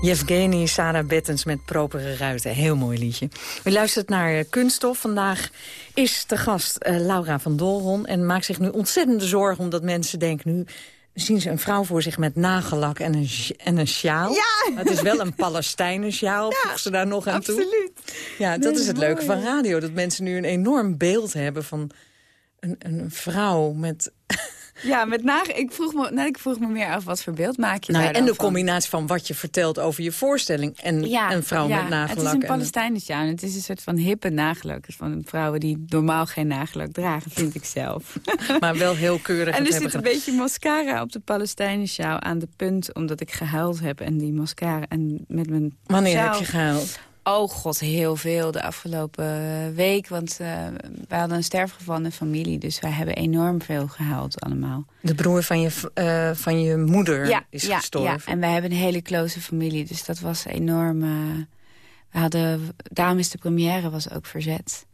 Yevgeny Sarah Bettens met Propere Ruiten. Heel mooi liedje. U luistert naar eh, Kunststof. Vandaag is de gast uh, Laura van Dolron. En maakt zich nu ontzettende zorgen omdat mensen denken nu... zien ze een vrouw voor zich met nagellak en een, en een sjaal. Ja. Het is wel een Palestijnen sjaal, ja, ze daar nog aan absoluut. toe. Absoluut. Ja, dat is het leuke van radio. Dat mensen nu een enorm beeld hebben van een, een vrouw met... Ja, met nag ik, vroeg me, nou, ik vroeg me meer af wat voor beeld maak je nou, En de combinatie van wat je vertelt over je voorstelling... en een vrouw met nagellak. Het is een Palestijnse ja. Het is een soort van hippe nagellak. Van vrouwen die normaal geen nagellak dragen, vind ik zelf. [LAUGHS] maar wel heel keurig. En er zit een beetje mascara op de Palestijnse sjaal aan de punt... omdat ik gehuild heb en die mascara en met mijn Wanneer heb je gehuild? Oh god, heel veel de afgelopen week. Want uh, wij hadden een sterfgeval in de familie. Dus wij hebben enorm veel gehuild allemaal. De broer van je, uh, van je moeder ja, is ja, gestorven. Ja, en wij hebben een hele close familie. Dus dat was enorm... Uh, we hadden, daarom is de première was ook verzet.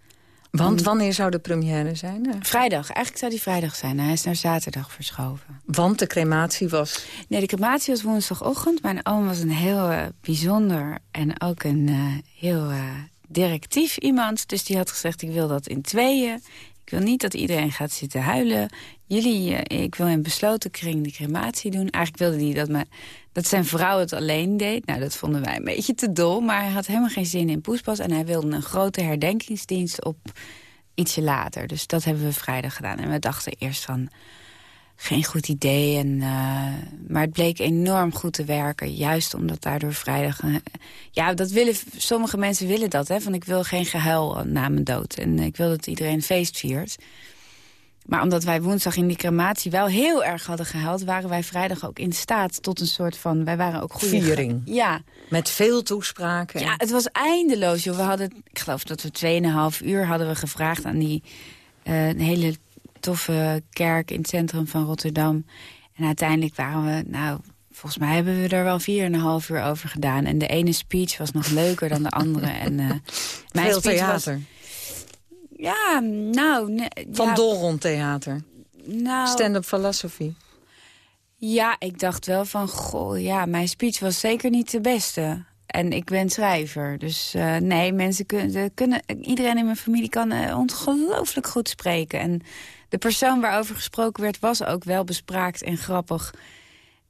Want wanneer zou de première zijn? Vrijdag. Eigenlijk zou die vrijdag zijn. Hij is naar zaterdag verschoven. Want de crematie was? Nee, de crematie was woensdagochtend. Mijn oom was een heel uh, bijzonder en ook een uh, heel uh, directief iemand. Dus die had gezegd, ik wil dat in tweeën. Wil niet dat iedereen gaat zitten huilen. Jullie, ik wil in besloten kring de crematie doen. Eigenlijk wilde hij dat, me, dat zijn vrouw het alleen deed. Nou, dat vonden wij een beetje te dol. Maar hij had helemaal geen zin in poespas. En hij wilde een grote herdenkingsdienst op ietsje later. Dus dat hebben we vrijdag gedaan. En we dachten eerst van, geen goed idee. En, uh, maar het bleek enorm goed te werken. Juist omdat daardoor vrijdag... Uh, ja, dat willen, sommige mensen willen dat. Hè, van ik wil geen gehuil na mijn dood. En ik wil dat iedereen feest viert. Maar omdat wij woensdag in die crematie wel heel erg hadden gehuild... waren wij vrijdag ook in staat tot een soort van... Wij waren ook goede... Viering. Ja. Met veel toespraken. Ja, het was eindeloos. Joh. We hadden, ik geloof dat we 2,5 uur hadden we gevraagd aan die uh, hele toffe kerk in het centrum van Rotterdam. En uiteindelijk waren we, nou, volgens mij hebben we er wel 4,5 uur over gedaan. En de ene speech was nog leuker dan de andere. [LAUGHS] En, uh, mijn Veel theater. Was, ja, nou... Nee, Van ja, Theater. Nou, Stand-up philosophy. Ja, ik dacht wel van, goh, ja, mijn speech was zeker niet de beste. En ik ben schrijver, dus uh, nee, mensen kunnen, kunnen... Iedereen in mijn familie kan uh, ongelooflijk goed spreken. En de persoon waarover gesproken werd was ook wel bespraakt en grappig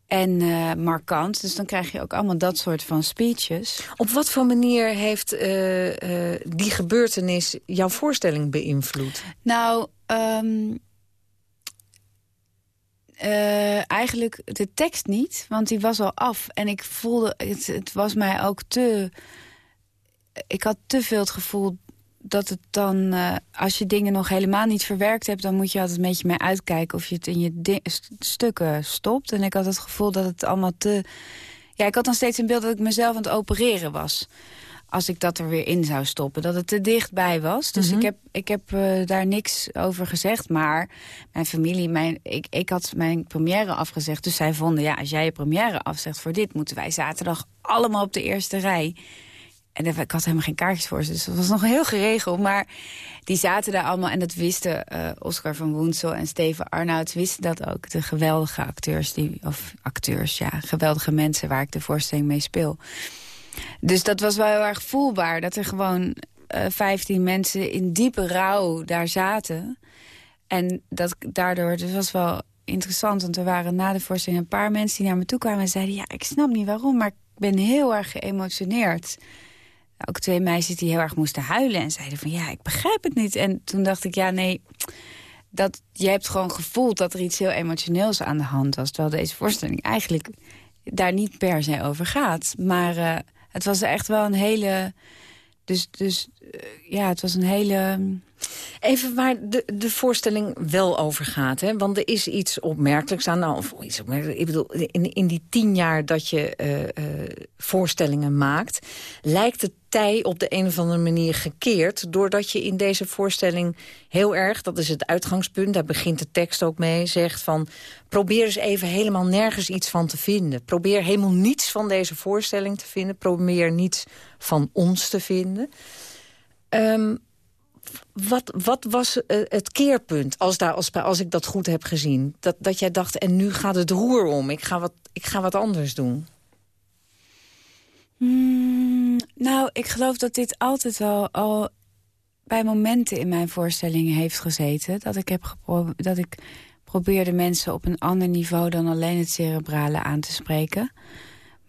en uh, markant. Dus dan krijg je ook allemaal dat soort van speeches. Op wat voor manier heeft uh, uh, die gebeurtenis jouw voorstelling beïnvloed? Nou, um, eigenlijk de tekst niet, want die was al af. En ik voelde, het, het was mij ook te... Ik had te veel het gevoel dat het dan, uh, als je dingen nog helemaal niet verwerkt hebt... dan moet je altijd een beetje mee uitkijken of je het in je st stukken stopt. En ik had het gevoel dat het allemaal te... Ja, ik had dan steeds een beeld dat ik mezelf aan het opereren was. Als ik dat er weer in zou stoppen. Dat het te dichtbij was. Dus mm -hmm. ik heb, ik heb uh, daar niks over gezegd. Maar mijn familie, mijn, ik, ik had mijn première afgezegd. Dus zij vonden, ja, als jij je première afzegt voor dit... moeten wij zaterdag allemaal op de eerste rij... En ik had helemaal geen kaartjes voor ze, dus dat was nog heel geregeld. Maar die zaten daar allemaal en dat wisten uh, Oscar van Woensel en Steven Arnouds wisten dat ook. De geweldige acteurs, die, of acteurs, ja, geweldige mensen waar ik de voorstelling mee speel. Dus dat was wel heel erg voelbaar, dat er gewoon uh, 15 mensen in diepe rouw daar zaten. En dat daardoor, dus was wel interessant, want er waren na de voorstelling een paar mensen die naar me toe kwamen en zeiden, ja, ik snap niet waarom, maar ik ben heel erg geëmotioneerd ook twee meisjes die heel erg moesten huilen en zeiden van ja, ik begrijp het niet. En toen dacht ik, ja nee, dat, je hebt gewoon gevoeld dat er iets heel emotioneels aan de hand was. Terwijl deze voorstelling eigenlijk daar niet per se over gaat. Maar uh, het was echt wel een hele... Dus, dus uh, ja, het was een hele... Even waar de, de voorstelling wel over gaat. Hè? Want er is iets opmerkelijks aan. Nou, of iets opmerkelijks, ik bedoel, in, in die tien jaar dat je uh, uh, voorstellingen maakt... lijkt het tij op de een of andere manier gekeerd... doordat je in deze voorstelling heel erg, dat is het uitgangspunt... daar begint de tekst ook mee, zegt van... probeer eens even helemaal nergens iets van te vinden. Probeer helemaal niets van deze voorstelling te vinden. Probeer niets van ons te vinden. Um, wat, wat was uh, het keerpunt, als, daar, als, als ik dat goed heb gezien? Dat, dat jij dacht, en nu gaat het roer om. Ik ga wat, ik ga wat anders doen. Mm, nou, ik geloof dat dit altijd wel al bij momenten in mijn voorstellingen heeft gezeten. Dat ik heb dat ik probeer mensen op een ander niveau dan alleen het cerebrale aan te spreken.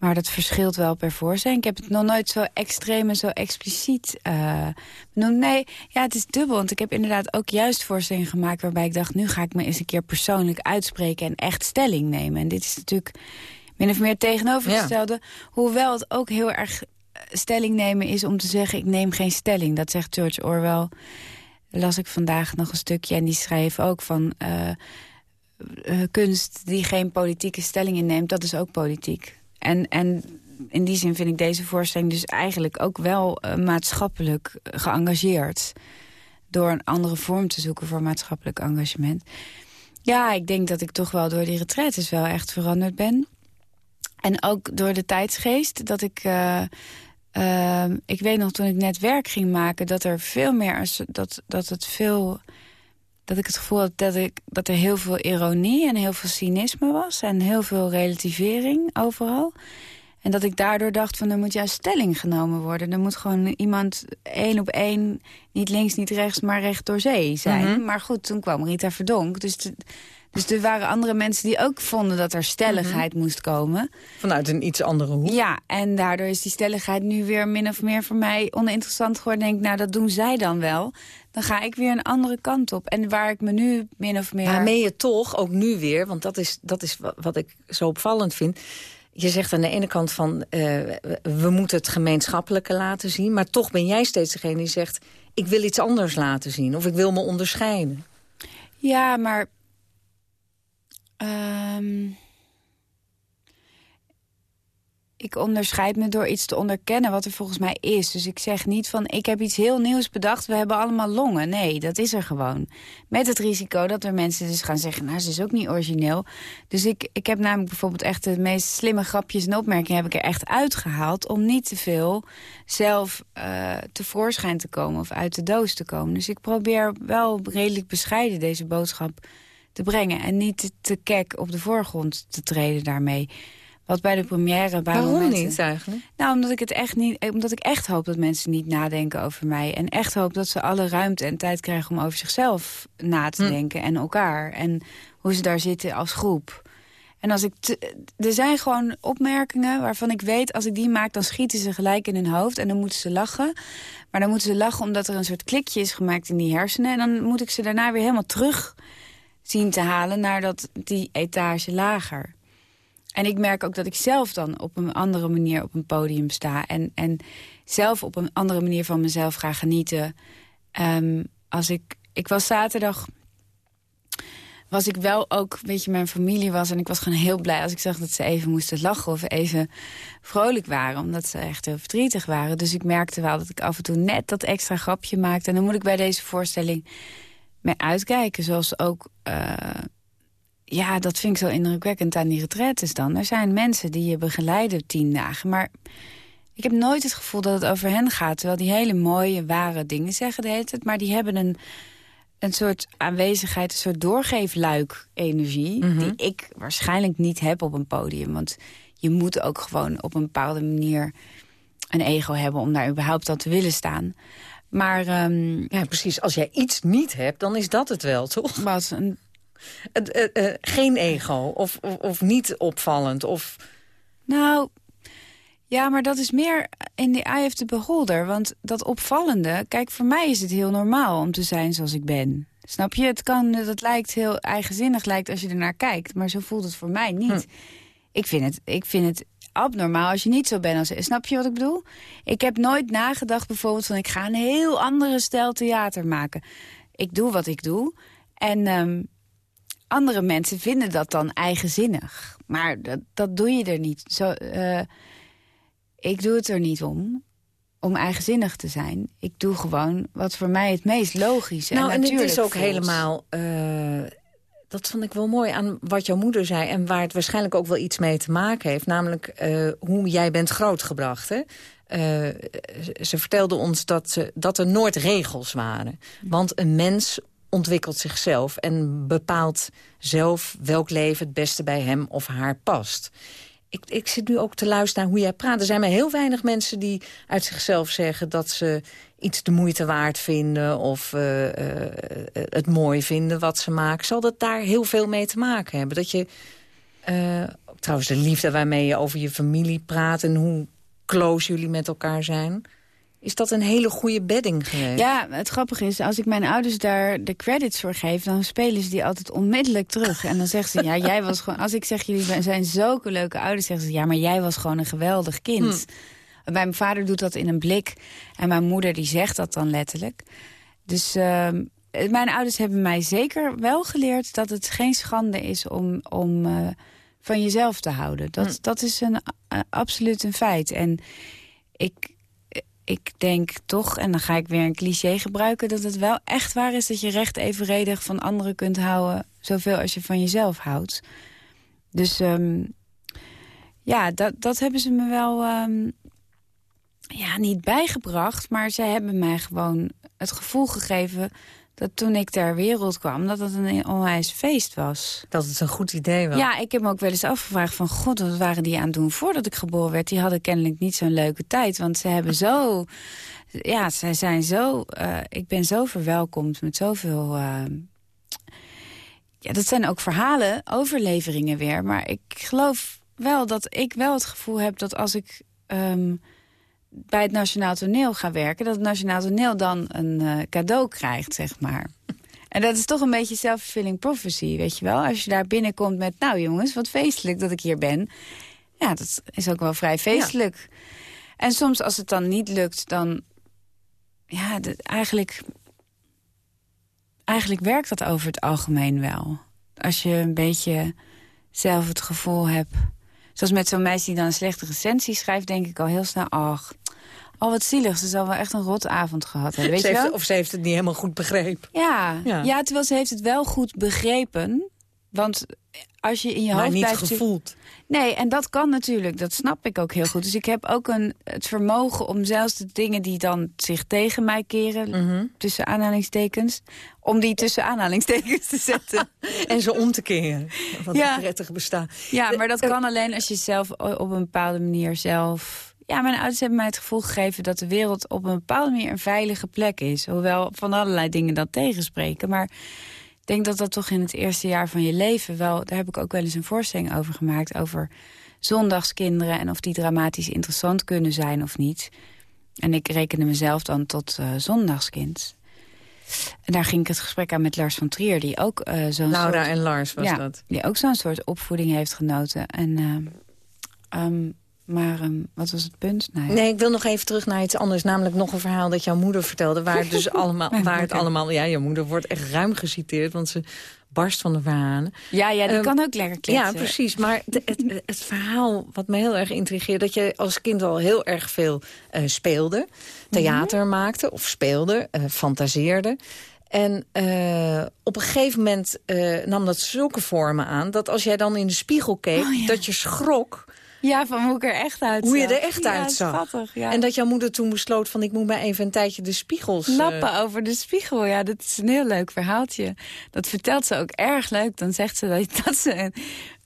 Maar dat verschilt wel per voorstelling. Ik heb het nog nooit zo extreem en zo expliciet uh, benoemd. Nee, ja, het is dubbel. Want ik heb inderdaad ook juist voorstellingen gemaakt... waarbij ik dacht, nu ga ik me eens een keer persoonlijk uitspreken... en echt stelling nemen. En dit is natuurlijk min of meer tegenovergestelde. Hoewel het ook heel erg eh, stelling nemen is om te zeggen... ik neem geen stelling. Dat zegt George Orwell. las ik vandaag nog een stukje en die schreef ook van... Uh, kunst die geen politieke stelling inneemt, dat is ook politiek. En, en in die zin vind ik deze voorstelling dus eigenlijk ook wel uh, maatschappelijk geëngageerd. Door een andere vorm te zoeken voor maatschappelijk engagement. Ja, ik denk dat ik toch wel door die retraites wel echt veranderd ben. En ook door de tijdsgeest. Dat ik, uh, uh, ik weet nog toen ik net werk ging maken... dat er veel meer, dat, dat het veel dat ik het gevoel had dat, ik, dat er heel veel ironie en heel veel cynisme was. En heel veel relativering overal. En dat ik daardoor dacht van er moet juist stelling genomen worden. Er moet gewoon iemand één op één, niet links, niet rechts, maar recht door zee zijn. Mhm. Maar goed, toen kwam Rita Verdonk. Dus, dus er waren andere mensen die ook vonden dat er stelligheid mhm. moest komen. Vanuit een iets andere hoek. Ja, en daardoor is die stelligheid nu weer min of meer voor mij oninteressant geworden. Denk ik, nou dat doen zij dan wel dan ga ik weer een andere kant op. En waar ik me nu min of meer... Waarmee je toch, ook nu weer, want dat is, dat is wat ik zo opvallend vind... Je zegt aan de ene kant van, uh, we moeten het gemeenschappelijke laten zien... maar toch ben jij steeds degene die zegt... ik wil iets anders laten zien of ik wil me onderscheiden. Ja, maar... Um ik onderscheid me door iets te onderkennen wat er volgens mij is. Dus ik zeg niet van, ik heb iets heel nieuws bedacht, we hebben allemaal longen. Nee, dat is er gewoon. Met het risico dat er mensen dus gaan zeggen, nou, ze is ook niet origineel. Dus ik, ik heb namelijk bijvoorbeeld echt de meest slimme grapjes en opmerkingen... heb ik er echt uitgehaald om niet te veel zelf uh, tevoorschijn te komen... of uit de doos te komen. Dus ik probeer wel redelijk bescheiden deze boodschap te brengen... en niet te, te kek op de voorgrond te treden daarmee... Wat bij de première... Waarom mensen... niet eigenlijk? Nou, omdat ik, het echt niet, omdat ik echt hoop dat mensen niet nadenken over mij. En echt hoop dat ze alle ruimte en tijd krijgen om over zichzelf na te hm. denken. En elkaar. En hoe ze daar zitten als groep. En als ik er zijn gewoon opmerkingen waarvan ik weet... als ik die maak, dan schieten ze gelijk in hun hoofd. En dan moeten ze lachen. Maar dan moeten ze lachen omdat er een soort klikje is gemaakt in die hersenen. En dan moet ik ze daarna weer helemaal terug zien te halen... naar dat, die etage lager. En ik merk ook dat ik zelf dan op een andere manier op een podium sta. En, en zelf op een andere manier van mezelf ga genieten. Um, als ik, ik was zaterdag was ik wel ook, weet je, mijn familie was... en ik was gewoon heel blij als ik zag dat ze even moesten lachen... of even vrolijk waren, omdat ze echt heel verdrietig waren. Dus ik merkte wel dat ik af en toe net dat extra grapje maakte. En dan moet ik bij deze voorstelling mee uitkijken. Zoals ook uh, ja, dat vind ik zo indrukwekkend aan die retretes dan. Er zijn mensen die je begeleiden tien dagen, maar... Ik heb nooit het gevoel dat het over hen gaat. Terwijl die hele mooie, ware dingen zeggen de hele tijd. Maar die hebben een, een soort aanwezigheid, een soort doorgeefluik-energie... Mhm. die ik waarschijnlijk niet heb op een podium. Want je moet ook gewoon op een bepaalde manier een ego hebben... om daar überhaupt aan te willen staan. Maar, um, ja, precies. Als jij iets niet hebt, dan is dat het wel, toch? Wat een uh, uh, geen ego of, of, of, niet opvallend? Of... Nou, ja, maar dat is meer in the eye of the beholder. Want dat opvallende, kijk, voor mij is het heel normaal om te zijn zoals ik ben. Snap je? Het kan, dat lijkt heel eigenzinnig lijkt als je ernaar kijkt. Maar zo voelt het voor mij niet. Hm. Ik, vind het, ik vind het abnormaal als je niet zo bent als... Snap je wat ik bedoel? Ik heb nooit nagedacht bijvoorbeeld van... ik ga een heel andere stijl theater maken. Ik doe wat ik doe. En um, andere mensen vinden dat dan eigenzinnig. Maar dat, dat doe je er niet. Zo, uh, ik doe het er niet om, om eigenzinnig te zijn. Ik doe gewoon wat voor mij het meest logisch en nou, natuurlijk en het is ook helemaal... Uh, dat vond ik wel mooi aan wat jouw moeder zei... en waar het waarschijnlijk ook wel iets mee te maken heeft. Namelijk uh, hoe jij bent grootgebracht. Hè? ze vertelde ons dat, ze, dat er nooit regels waren. Want een mens ontwikkelt zichzelf en bepaalt zelf welk leven het beste bij hem of haar past. ik, ik zit nu ook te luisteren naar hoe jij praat. Er zijn maar heel weinig mensen die uit zichzelf zeggen... dat ze iets de moeite waard vinden of uh, uh, het mooi vinden wat ze maken. Zal dat daar heel veel mee te maken hebben? Dat je, uh, trouwens de liefde waarmee je over je familie praat... en hoe close jullie met elkaar zijn... Is dat een hele goede bedding geweest? Ja, het grappige is, als ik mijn ouders daar de credits voor geef... dan spelen ze die altijd onmiddellijk terug. En dan zeggen ze, ja, jij was gewoon... Als ik zeg, jullie zijn zulke leuke ouders, zeggen ze... ja, maar jij was gewoon een geweldig kind. Hm. Mijn vader doet dat in een blik. En mijn moeder die zegt dat dan letterlijk. Dus uh, mijn ouders hebben mij zeker wel geleerd... dat het geen schande is om, om uh, van jezelf te houden. Dat, hm. dat is een, uh, absoluut een feit. En ik ik denk toch, en dan ga ik weer een cliché gebruiken... dat het wel echt waar is dat je recht evenredig van anderen kunt houden... zoveel als je van jezelf houdt. Dus um, ja, dat, dat hebben ze me wel um, ja, niet bijgebracht... maar ze hebben mij gewoon het gevoel gegeven dat toen ik ter wereld kwam, dat het een onwijs feest was. Dat het een goed idee was. Ja, ik heb me ook wel eens afgevraagd van... god, wat waren die aan het doen voordat ik geboren werd? Die hadden kennelijk niet zo'n leuke tijd, want ze hebben zo... Ja, zij zijn zo... Uh, ik ben zo verwelkomd met zoveel... Uh, ja, dat zijn ook verhalen, overleveringen weer. Maar ik geloof wel dat ik wel het gevoel heb dat als ik... Um, bij het Nationaal Toneel ga werken... dat het Nationaal Toneel dan een uh, cadeau krijgt, zeg maar. En dat is toch een beetje self-fulfilling prophecy, weet je wel? Als je daar binnenkomt met, nou jongens, wat feestelijk dat ik hier ben. Ja, dat is ook wel vrij feestelijk. En soms als het dan niet lukt, dan... Ja, eigenlijk... Eigenlijk werkt dat over het algemeen wel. Als je een beetje zelf het gevoel hebt... Zoals met zo'n meisje die dan een slechte recensie schrijft... denk ik al heel snel, ach, Oh, wat zielig. Ze zal wel echt een rotavond gehad hebben. Weet ze je heeft, of ze heeft het niet helemaal goed begrepen. Ja, ja. ja, terwijl ze heeft het wel goed begrepen. Want als je in je maar hoofd niet blijft... gevoeld. Nee, en dat kan natuurlijk. Dat snap ik ook heel goed. Dus ik heb ook een, het vermogen om zelfs de dingen die dan zich tegen mij keren... Mhm. tussen aanhalingstekens... om die tussen aanhalingstekens te zetten. [LAUGHS] en ze om te keren. Wat Ja. een prettig bestaan. Ja, maar dat kan alleen als je zelf op een bepaalde manier zelf... Ja, mijn ouders hebben mij het gevoel gegeven dat de wereld op een bepaalde manier een veilige plek is. Hoewel van allerlei dingen dat tegenspreken. Maar ik denk dat dat toch in het eerste jaar van je leven wel... Daar heb ik ook wel eens een voorstelling over gemaakt. Over zondagskinderen en of die dramatisch interessant kunnen zijn of niet. En ik rekende mezelf dan tot uh, zondagskind. En daar ging ik het gesprek aan met Lars van Trier, die ook uh, zo'n Laura soort... en Lars was ja, dat. die ook zo'n soort opvoeding heeft genoten. En, uh, um, maar um, wat was het punt? Nee. nee, ik wil nog even terug naar iets anders. Namelijk nog een verhaal dat jouw moeder vertelde. Waar, het dus [LAUGHS] allemaal, waar het allemaal... Ja, jouw moeder wordt echt ruim geciteerd. Want ze barst van de verhalen. Ja, ja die um, kan ook lekker kletsen. Ja, precies. Maar het, het, verhaal wat me heel erg intrigeert... dat je als kind al heel erg veel uh, speelde. Theater mm -hmm. maakte of speelde, uh, fantaseerde. En uh, op een gegeven moment nam dat zulke vormen aan... dat als jij dan in de spiegel keek, oh, ja. dat je schrok... Ja, van hoe ik er echt uitzag. Hoe je er echt ja, uitzag. Schattig, ja. En dat jouw moeder toen besloot van... ik moet maar even een tijdje de spiegels... Lappen uh... over de spiegel, ja, dat is een heel leuk verhaaltje. Dat vertelt ze ook erg leuk. Dan zegt ze dat, [LAUGHS] dat ze een,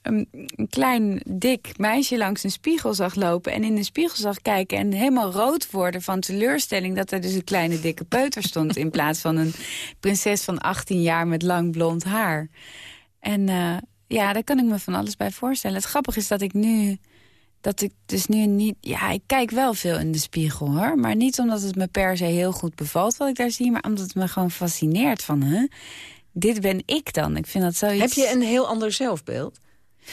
een, een, klein, dik meisje langs een spiegel zag lopen... en in de spiegel zag kijken en helemaal rood worden van teleurstelling... dat er dus een kleine dikke peuter stond... in plaats van een prinses van 18 jaar met lang blond haar. En uh, ja, daar kan ik me van alles bij voorstellen. Het grappige is dat ik nu dat ik dus nu niet... Ja, ik kijk wel veel in de spiegel, hoor. Maar niet omdat het me per se heel goed bevalt wat ik daar zie... maar omdat het me gewoon fascineert van... Huh, dit ben ik dan. Ik vind dat zoiets... Heb je een heel ander zelfbeeld?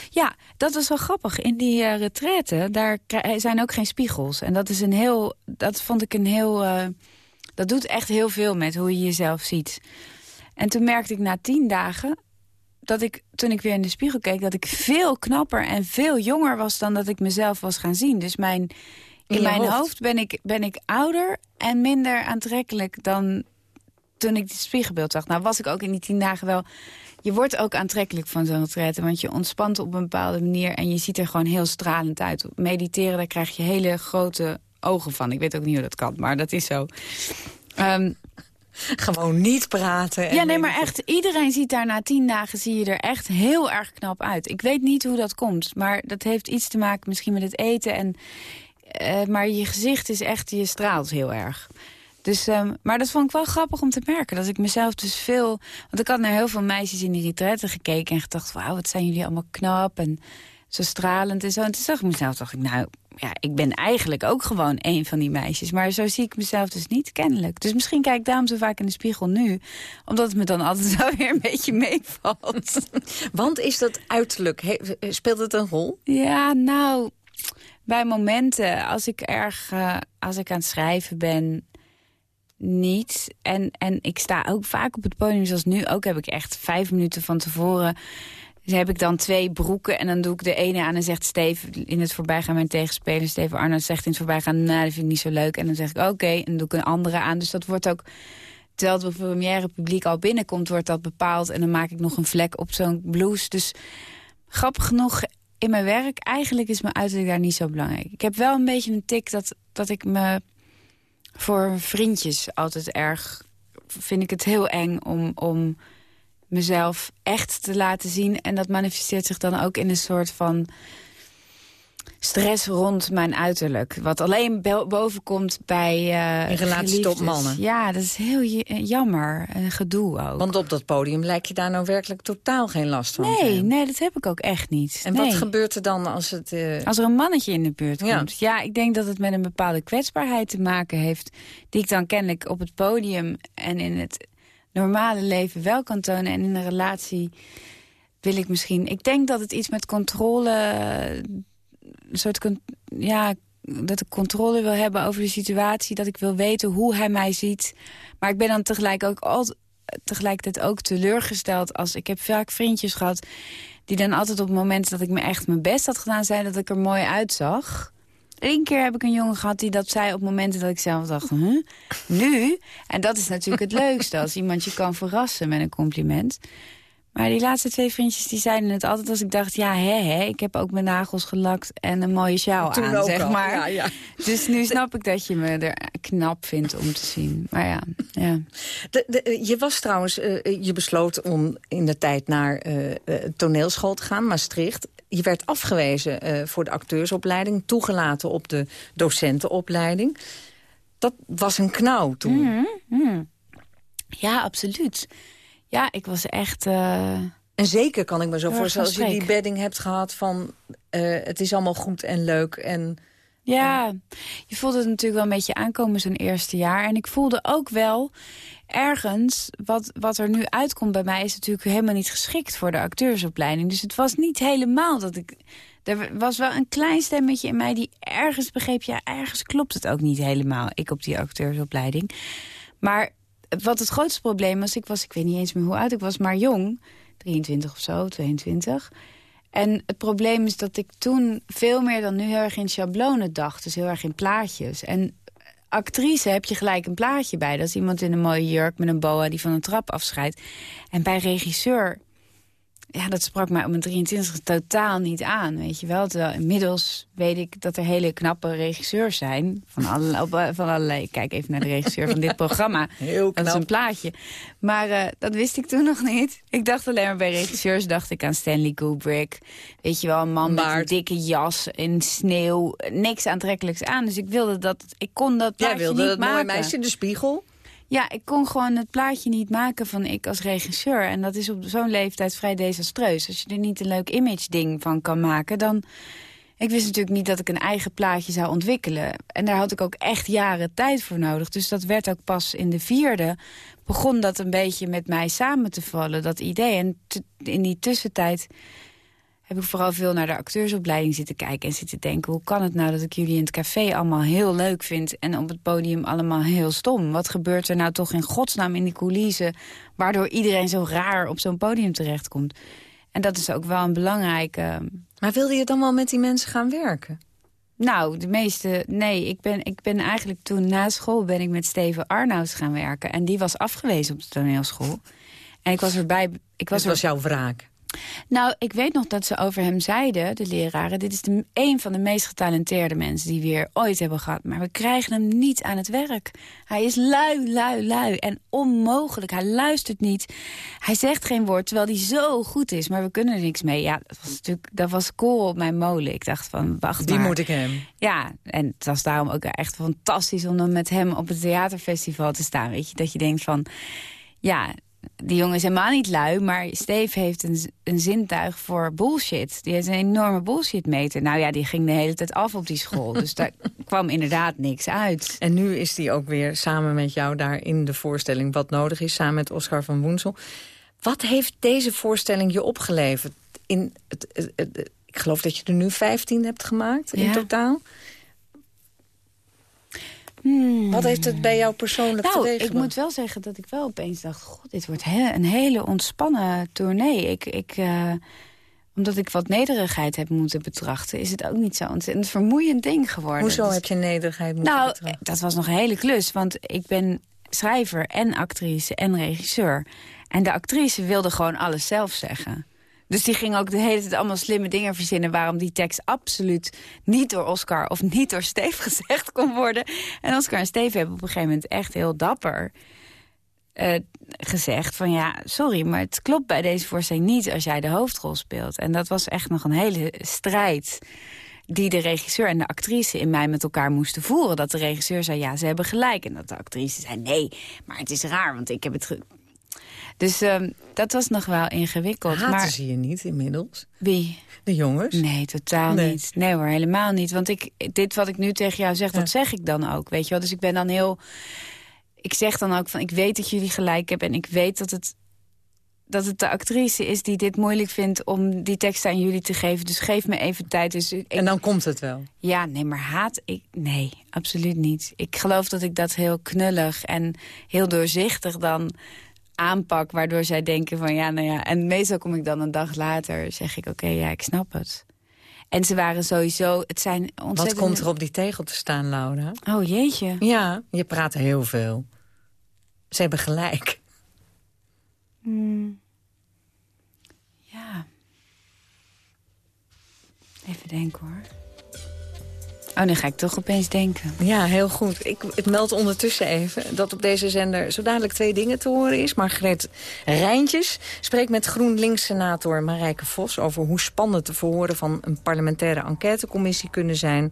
Ja, dat was wel grappig. In die uh, retraite, daar zijn ook geen spiegels. En dat is een heel... Dat vond ik een heel... Uh, dat doet echt heel veel met hoe je jezelf ziet. En toen merkte ik na tien dagen dat ik, toen ik weer in de spiegel keek... dat ik veel knapper en veel jonger was dan dat ik mezelf was gaan zien. Dus mijn, in, in mijn hoofd, hoofd ben, ik, ben ik ouder en minder aantrekkelijk dan toen ik het spiegelbeeld zag. Nou was ik ook in die tien dagen wel... Je wordt ook aantrekkelijk van zo'n retraite, want je ontspant op een bepaalde manier... en je ziet er gewoon heel stralend uit. Mediteren, daar krijg je hele grote ogen van. Ik weet ook niet hoe dat kan, maar dat is zo. Um, [LAUGHS] Gewoon niet praten. En ja, nee, maar echt, iedereen ziet daar na tien dagen zie je er echt heel erg knap uit. Ik weet niet hoe dat komt, maar dat heeft iets te maken misschien met het eten. En, uh, maar je gezicht is echt, je straalt heel erg. Dus, um, maar dat vond ik wel grappig om te merken. Dat ik mezelf dus veel... Want ik had naar heel veel meisjes in die retraite gekeken... en gedacht, wauw, wat zijn jullie allemaal knap en zo stralend en zo. En toen zag ik mezelf, dacht ik, nou, ja, ik ben eigenlijk ook gewoon een van die meisjes. Maar zo zie ik mezelf dus niet, kennelijk. Dus misschien kijk ik daarom zo vaak in de spiegel nu. Omdat het me dan altijd [LAUGHS] zo weer een beetje meevalt. [LAUGHS] Want is dat uiterlijk, speelt het een rol? Ja, nou, bij momenten, als ik erg, uh, als ik aan het schrijven ben niet. En, en ik sta ook vaak op het podium, zoals nu ook, heb ik echt vijf minuten van tevoren... Dus heb ik dan twee broeken en dan doe ik de ene aan en zegt Steve in het voorbijgaan mijn tegenspeler Steven Arnold zegt in het voorbijgaan nou dat vind ik niet zo leuk. En dan zeg ik oké. En doe ik een andere aan. Dus dat wordt ook terwijl het première publiek al binnenkomt wordt dat bepaald en dan maak ik nog een vlek op zo'n blouse. Dus grappig genoeg in mijn werk eigenlijk is mijn uiterlijk daar niet zo belangrijk. Ik heb wel een beetje een tik dat, dat ik me voor vriendjes altijd erg... vind ik het heel eng om, om mezelf echt te laten zien. En dat manifesteert zich dan ook in een soort van stress rond mijn uiterlijk. Wat alleen boven komt bij uh, In relatie tot mannen. Ja, dat is heel jammer. Een gedoe ook. Want op dat podium lijkt je daar nou werkelijk totaal geen last van Nee, nee dat heb ik ook echt niet. En wat gebeurt er dan als het... Uh... Als er een mannetje in de buurt komt? Ja. ik denk dat het met een bepaalde kwetsbaarheid te maken heeft... die ik dan kennelijk op het podium en in het normale leven wel kan tonen. En in een relatie wil ik misschien... Ik denk dat het iets met controle een soort ja, dat ik controle wil hebben over de situatie. Dat ik wil weten hoe hij mij ziet. Maar ik ben dan tegelijk ook al, tegelijkertijd ook teleurgesteld. Als, ik heb vaak vriendjes gehad die dan altijd op het moment dat ik me echt mijn best had gedaan... zei dat ik er mooi uitzag. Eén keer heb ik een jongen gehad die dat zei op momenten dat ik zelf dacht... Huh? nu? En dat is natuurlijk het [LAUGHS] leukste, als iemand je kan verrassen met een compliment. Maar die laatste twee vriendjes die zeiden het altijd als ik dacht... ja, hè, hè, ik heb ook mijn nagels gelakt en een mooie sjaal aan, zeg maar. Ja, ja. Dus nu snap ik dat je me er knap vindt om te zien. Maar ja, ja. De, de, je was trouwens, uh, je besloot om in de tijd naar uh, toneelschool te gaan, Maastricht. Je werd afgewezen uh, voor de acteursopleiding, toegelaten op de docentenopleiding. Dat was een knauw toen. Mm -hmm. Ja, absoluut. Ja, ik was echt... Uh... En zeker kan ik me zo voorstellen als je die bedding hebt gehad van... Uh, het is allemaal goed en leuk en... Ja, je voelde het natuurlijk wel een beetje aankomen zo'n eerste jaar. En ik voelde ook wel ergens, wat, wat er nu uitkomt bij mij... is natuurlijk helemaal niet geschikt voor de acteursopleiding. Dus het was niet helemaal dat ik... Er was wel een klein stemmetje in mij die ergens begreep... ja, ergens klopt het ook niet helemaal, ik op die acteursopleiding. Maar wat het grootste probleem was, ik was, ik weet niet eens meer hoe oud ik was, maar jong. 23 of zo, 22. En het probleem is dat ik toen veel meer dan nu heel erg in schablonen dacht. Dus heel erg in plaatjes. En actrice heb je gelijk een plaatje bij. Dat is iemand in een mooie jurk met een boa die van een trap afscheidt. En bij regisseur ja, dat sprak mij op mijn 23 totaal niet aan, weet je wel. Terwijl inmiddels weet ik dat er hele knappe regisseurs zijn. Van, alle, van allerlei, kijk even naar de regisseur van dit [LAUGHS] programma. Heel knap. Dat is een plaatje. Maar uh, dat wist ik toen nog niet. Ik dacht alleen maar bij regisseurs, dacht ik aan Stanley Kubrick. Weet je wel, een man met een dikke jas in sneeuw. Niks aantrekkelijks aan. Dus ik wilde dat, ik kon dat plaatje Jij wilde niet het maken. mooie meisje in de spiegel? Ja, ik kon gewoon het plaatje niet maken van ik als regisseur. En dat is op zo'n leeftijd vrij desastreus. Als je er niet een leuk image ding van kan maken, dan... Ik wist natuurlijk niet dat ik een eigen plaatje zou ontwikkelen. En daar had ik ook echt jaren tijd voor nodig. Dus dat werd ook pas in de vierde... begon dat een beetje met mij samen te vallen, dat idee. En in die tussentijd heb ik vooral veel naar de acteursopleiding zitten kijken... en zitten denken, hoe kan het nou dat ik jullie in het café allemaal heel leuk vind... en op het podium allemaal heel stom? Wat gebeurt er nou toch in godsnaam in die coulissen... waardoor iedereen zo raar op zo'n podium terechtkomt? En dat is ook wel een belangrijke... Maar wilde je dan wel met die mensen gaan werken? Nou, de meeste... Nee, ik ben, ik ben eigenlijk toen na school ben ik met Steven Arnouds gaan werken. En die was afgewezen op de toneelschool. En ik was erbij... Ik was was jouw wraak? Nou, ik weet nog dat ze over hem zeiden, de leraren... dit is de, een van de meest getalenteerde mensen die we hier ooit hebben gehad. Maar we krijgen hem niet aan het werk. Hij is lui, lui, lui en onmogelijk. Hij luistert niet. Hij zegt geen woord, terwijl hij zo goed is. Maar we kunnen er niks mee. Ja, dat was natuurlijk dat was kool op mijn molen. Ik dacht van, wacht Die maar. moet ik hem. Ja, en het was daarom ook echt fantastisch... om dan met hem op het theaterfestival te staan. Weet je, dat je denkt van... Ja, die jongen is helemaal niet lui, maar Steve heeft een, een zintuig voor bullshit. Die heeft een enorme bullshitmeter. Nou ja, die ging de hele tijd af op die school. [LAUGHS] dus daar kwam inderdaad niks uit. En nu is hij ook weer samen met jou daar in de voorstelling Wat Nodig is, samen met Oscar van Woensel. Wat heeft deze voorstelling je opgeleverd? In het, het- het- ik geloof dat je er nu 15 hebt gemaakt in Ja. totaal. Wat heeft het bij jou persoonlijk Nou, ik moet wel zeggen dat ik wel opeens dacht... God, dit wordt he- een hele ontspannen tournee. Ik, ik, eh, omdat ik wat nederigheid heb moeten betrachten... is het ook niet zo ontzettend vermoeiend ding geworden. Hoezo Dus- heb je nederigheid moeten Nou, betrachten? dat was nog een hele klus. Want ik ben schrijver en actrice en regisseur. En de actrice wilde gewoon alles zelf zeggen. Dus die ging ook de hele tijd allemaal slimme dingen verzinnen... waarom die tekst absoluut niet door Oscar of niet door Steve [LAUGHS] gezegd kon worden. En Oscar en Steve hebben op een gegeven moment echt heel dapper... eh, gezegd van ja, sorry, maar het klopt bij deze voorstelling niet... als jij de hoofdrol speelt. En dat was echt nog een hele strijd die de regisseur en de actrice in mij met elkaar moesten voeren. Dat de regisseur zei, ja, ze hebben gelijk. En dat de actrice zei, nee, maar het is raar, want ik heb het... Dus ehm, dat was nog wel ingewikkeld. Haten maar ze je niet inmiddels? wie? De jongens? Nee, totaal Nee. niet. Nee hoor, helemaal niet. Want ik, dit wat ik nu tegen jou zeg, dat zeg ik dan ook. Weet je wel? Dus ik ben dan heel... Ik zeg dan ook van, ik weet dat jullie gelijk hebben... en ik weet dat het, dat het de actrice is die dit moeilijk vindt... om die tekst aan jullie te geven. Dus geef me even tijd. Dus ik, En dan komt het wel. ja, nee, maar haat, ik, nee, absoluut niet. Ik geloof dat ik dat heel knullig en heel doorzichtig dan aanpak... waardoor zij denken van ja, nou ja... en meestal kom ik dan een dag later, zeg ik oké, ja, ik snap het. En ze waren sowieso, het zijn ontzettend... Wat komt er op die tegel te staan, Laura? Oh, jeetje. Ja, je praat heel veel. Ze hebben gelijk. Hmm. Ja. Even denken hoor. Oh, nu ga ik toch opeens denken. Ja, heel goed. Ik, ik meld ondertussen even dat op deze zender zo dadelijk twee dingen te horen is. Margreet Rijntjes spreekt met GroenLinks-senator Marijke Vos... over hoe spannend de verhoren van een parlementaire enquêtecommissie kunnen zijn.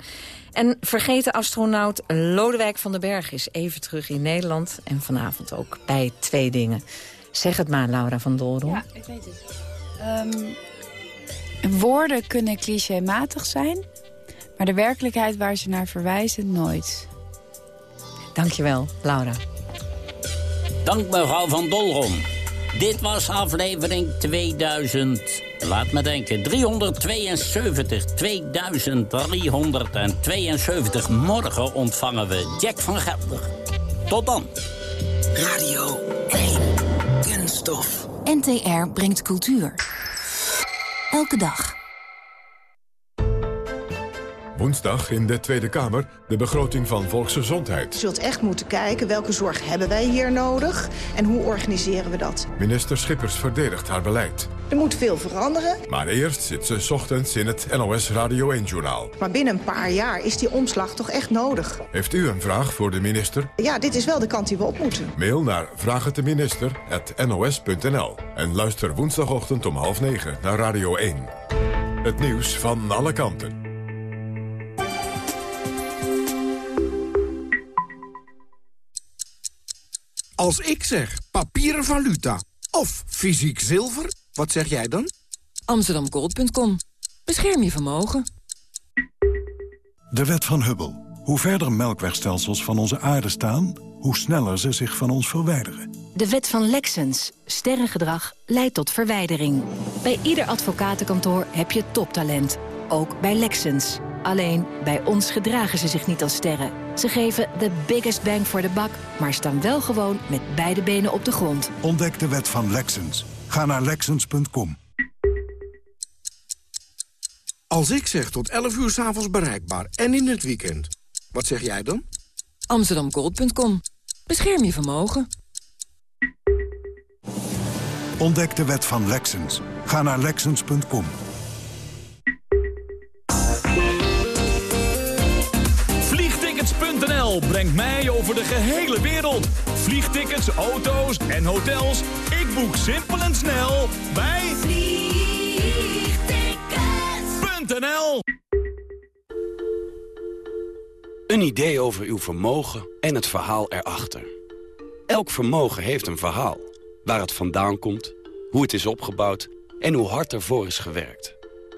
En vergeten astronaut Lodewijk van den Berg is even terug in Nederland. En vanavond ook bij twee dingen. Zeg het maar, Laura van Dolron. Ja, ik weet het. Ehm, woorden kunnen clichématig zijn... maar de werkelijkheid waar ze naar verwijzen nooit. Dankjewel, Laura. Dank mevrouw Van Dolron. Dit was aflevering 2000. Laat me denken, 372, 2372. Morgen ontvangen we Jack van Gelder. Tot dan. Radio 1. Kunststof. NTR brengt cultuur. Elke dag. Woensdag in de Tweede Kamer de begroting van volksgezondheid. Je zult echt moeten kijken welke zorg hebben wij hier nodig en hoe organiseren we dat. Minister Schippers verdedigt haar beleid. Er moet veel veranderen, Maar eerst zit ze 's ochtends in het NOS Radio 1-journaal. maar binnen een paar jaar is die omslag toch echt nodig. Heeft u een vraag voor de minister? Ja, dit is wel de kant die we op moeten. Mail naar vraagteminister.nos.nl en luister woensdagochtend om half negen naar Radio 1. Het nieuws van alle kanten. Als ik zeg papieren valuta of fysiek zilver, wat zeg jij dan? Amsterdamgold.com. Bescherm je vermogen. De wet van Hubble. Hoe verder melkwegstelsels van onze aarde staan... hoe sneller ze zich van ons verwijderen. De wet van Lexens. Sterrengedrag leidt tot verwijdering. Bij ieder advocatenkantoor heb je toptalent. Ook bij Lexens. Alleen, bij ons gedragen ze zich niet als sterren. Ze geven de biggest bang voor de buck, maar staan wel gewoon met beide benen op de grond. Ontdek de wet van Lexens. Ga naar Lexens.com. Als ik zeg tot 11 uur s'avonds bereikbaar en in het weekend, wat zeg jij dan? Amsterdamgold.com. Bescherm je vermogen. Ontdek de wet van Lexens. Ga naar Lexens.com. Vliegtickets.nl brengt mij over de gehele wereld. Vliegtickets, auto's en hotels. Ik boek simpel en snel bij Vliegtickets.nl Een idee over uw vermogen en het verhaal erachter. Elk vermogen heeft een verhaal. Waar het vandaan komt, hoe het is opgebouwd en hoe hard ervoor is gewerkt.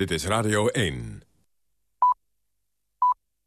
Dit is Radio 1.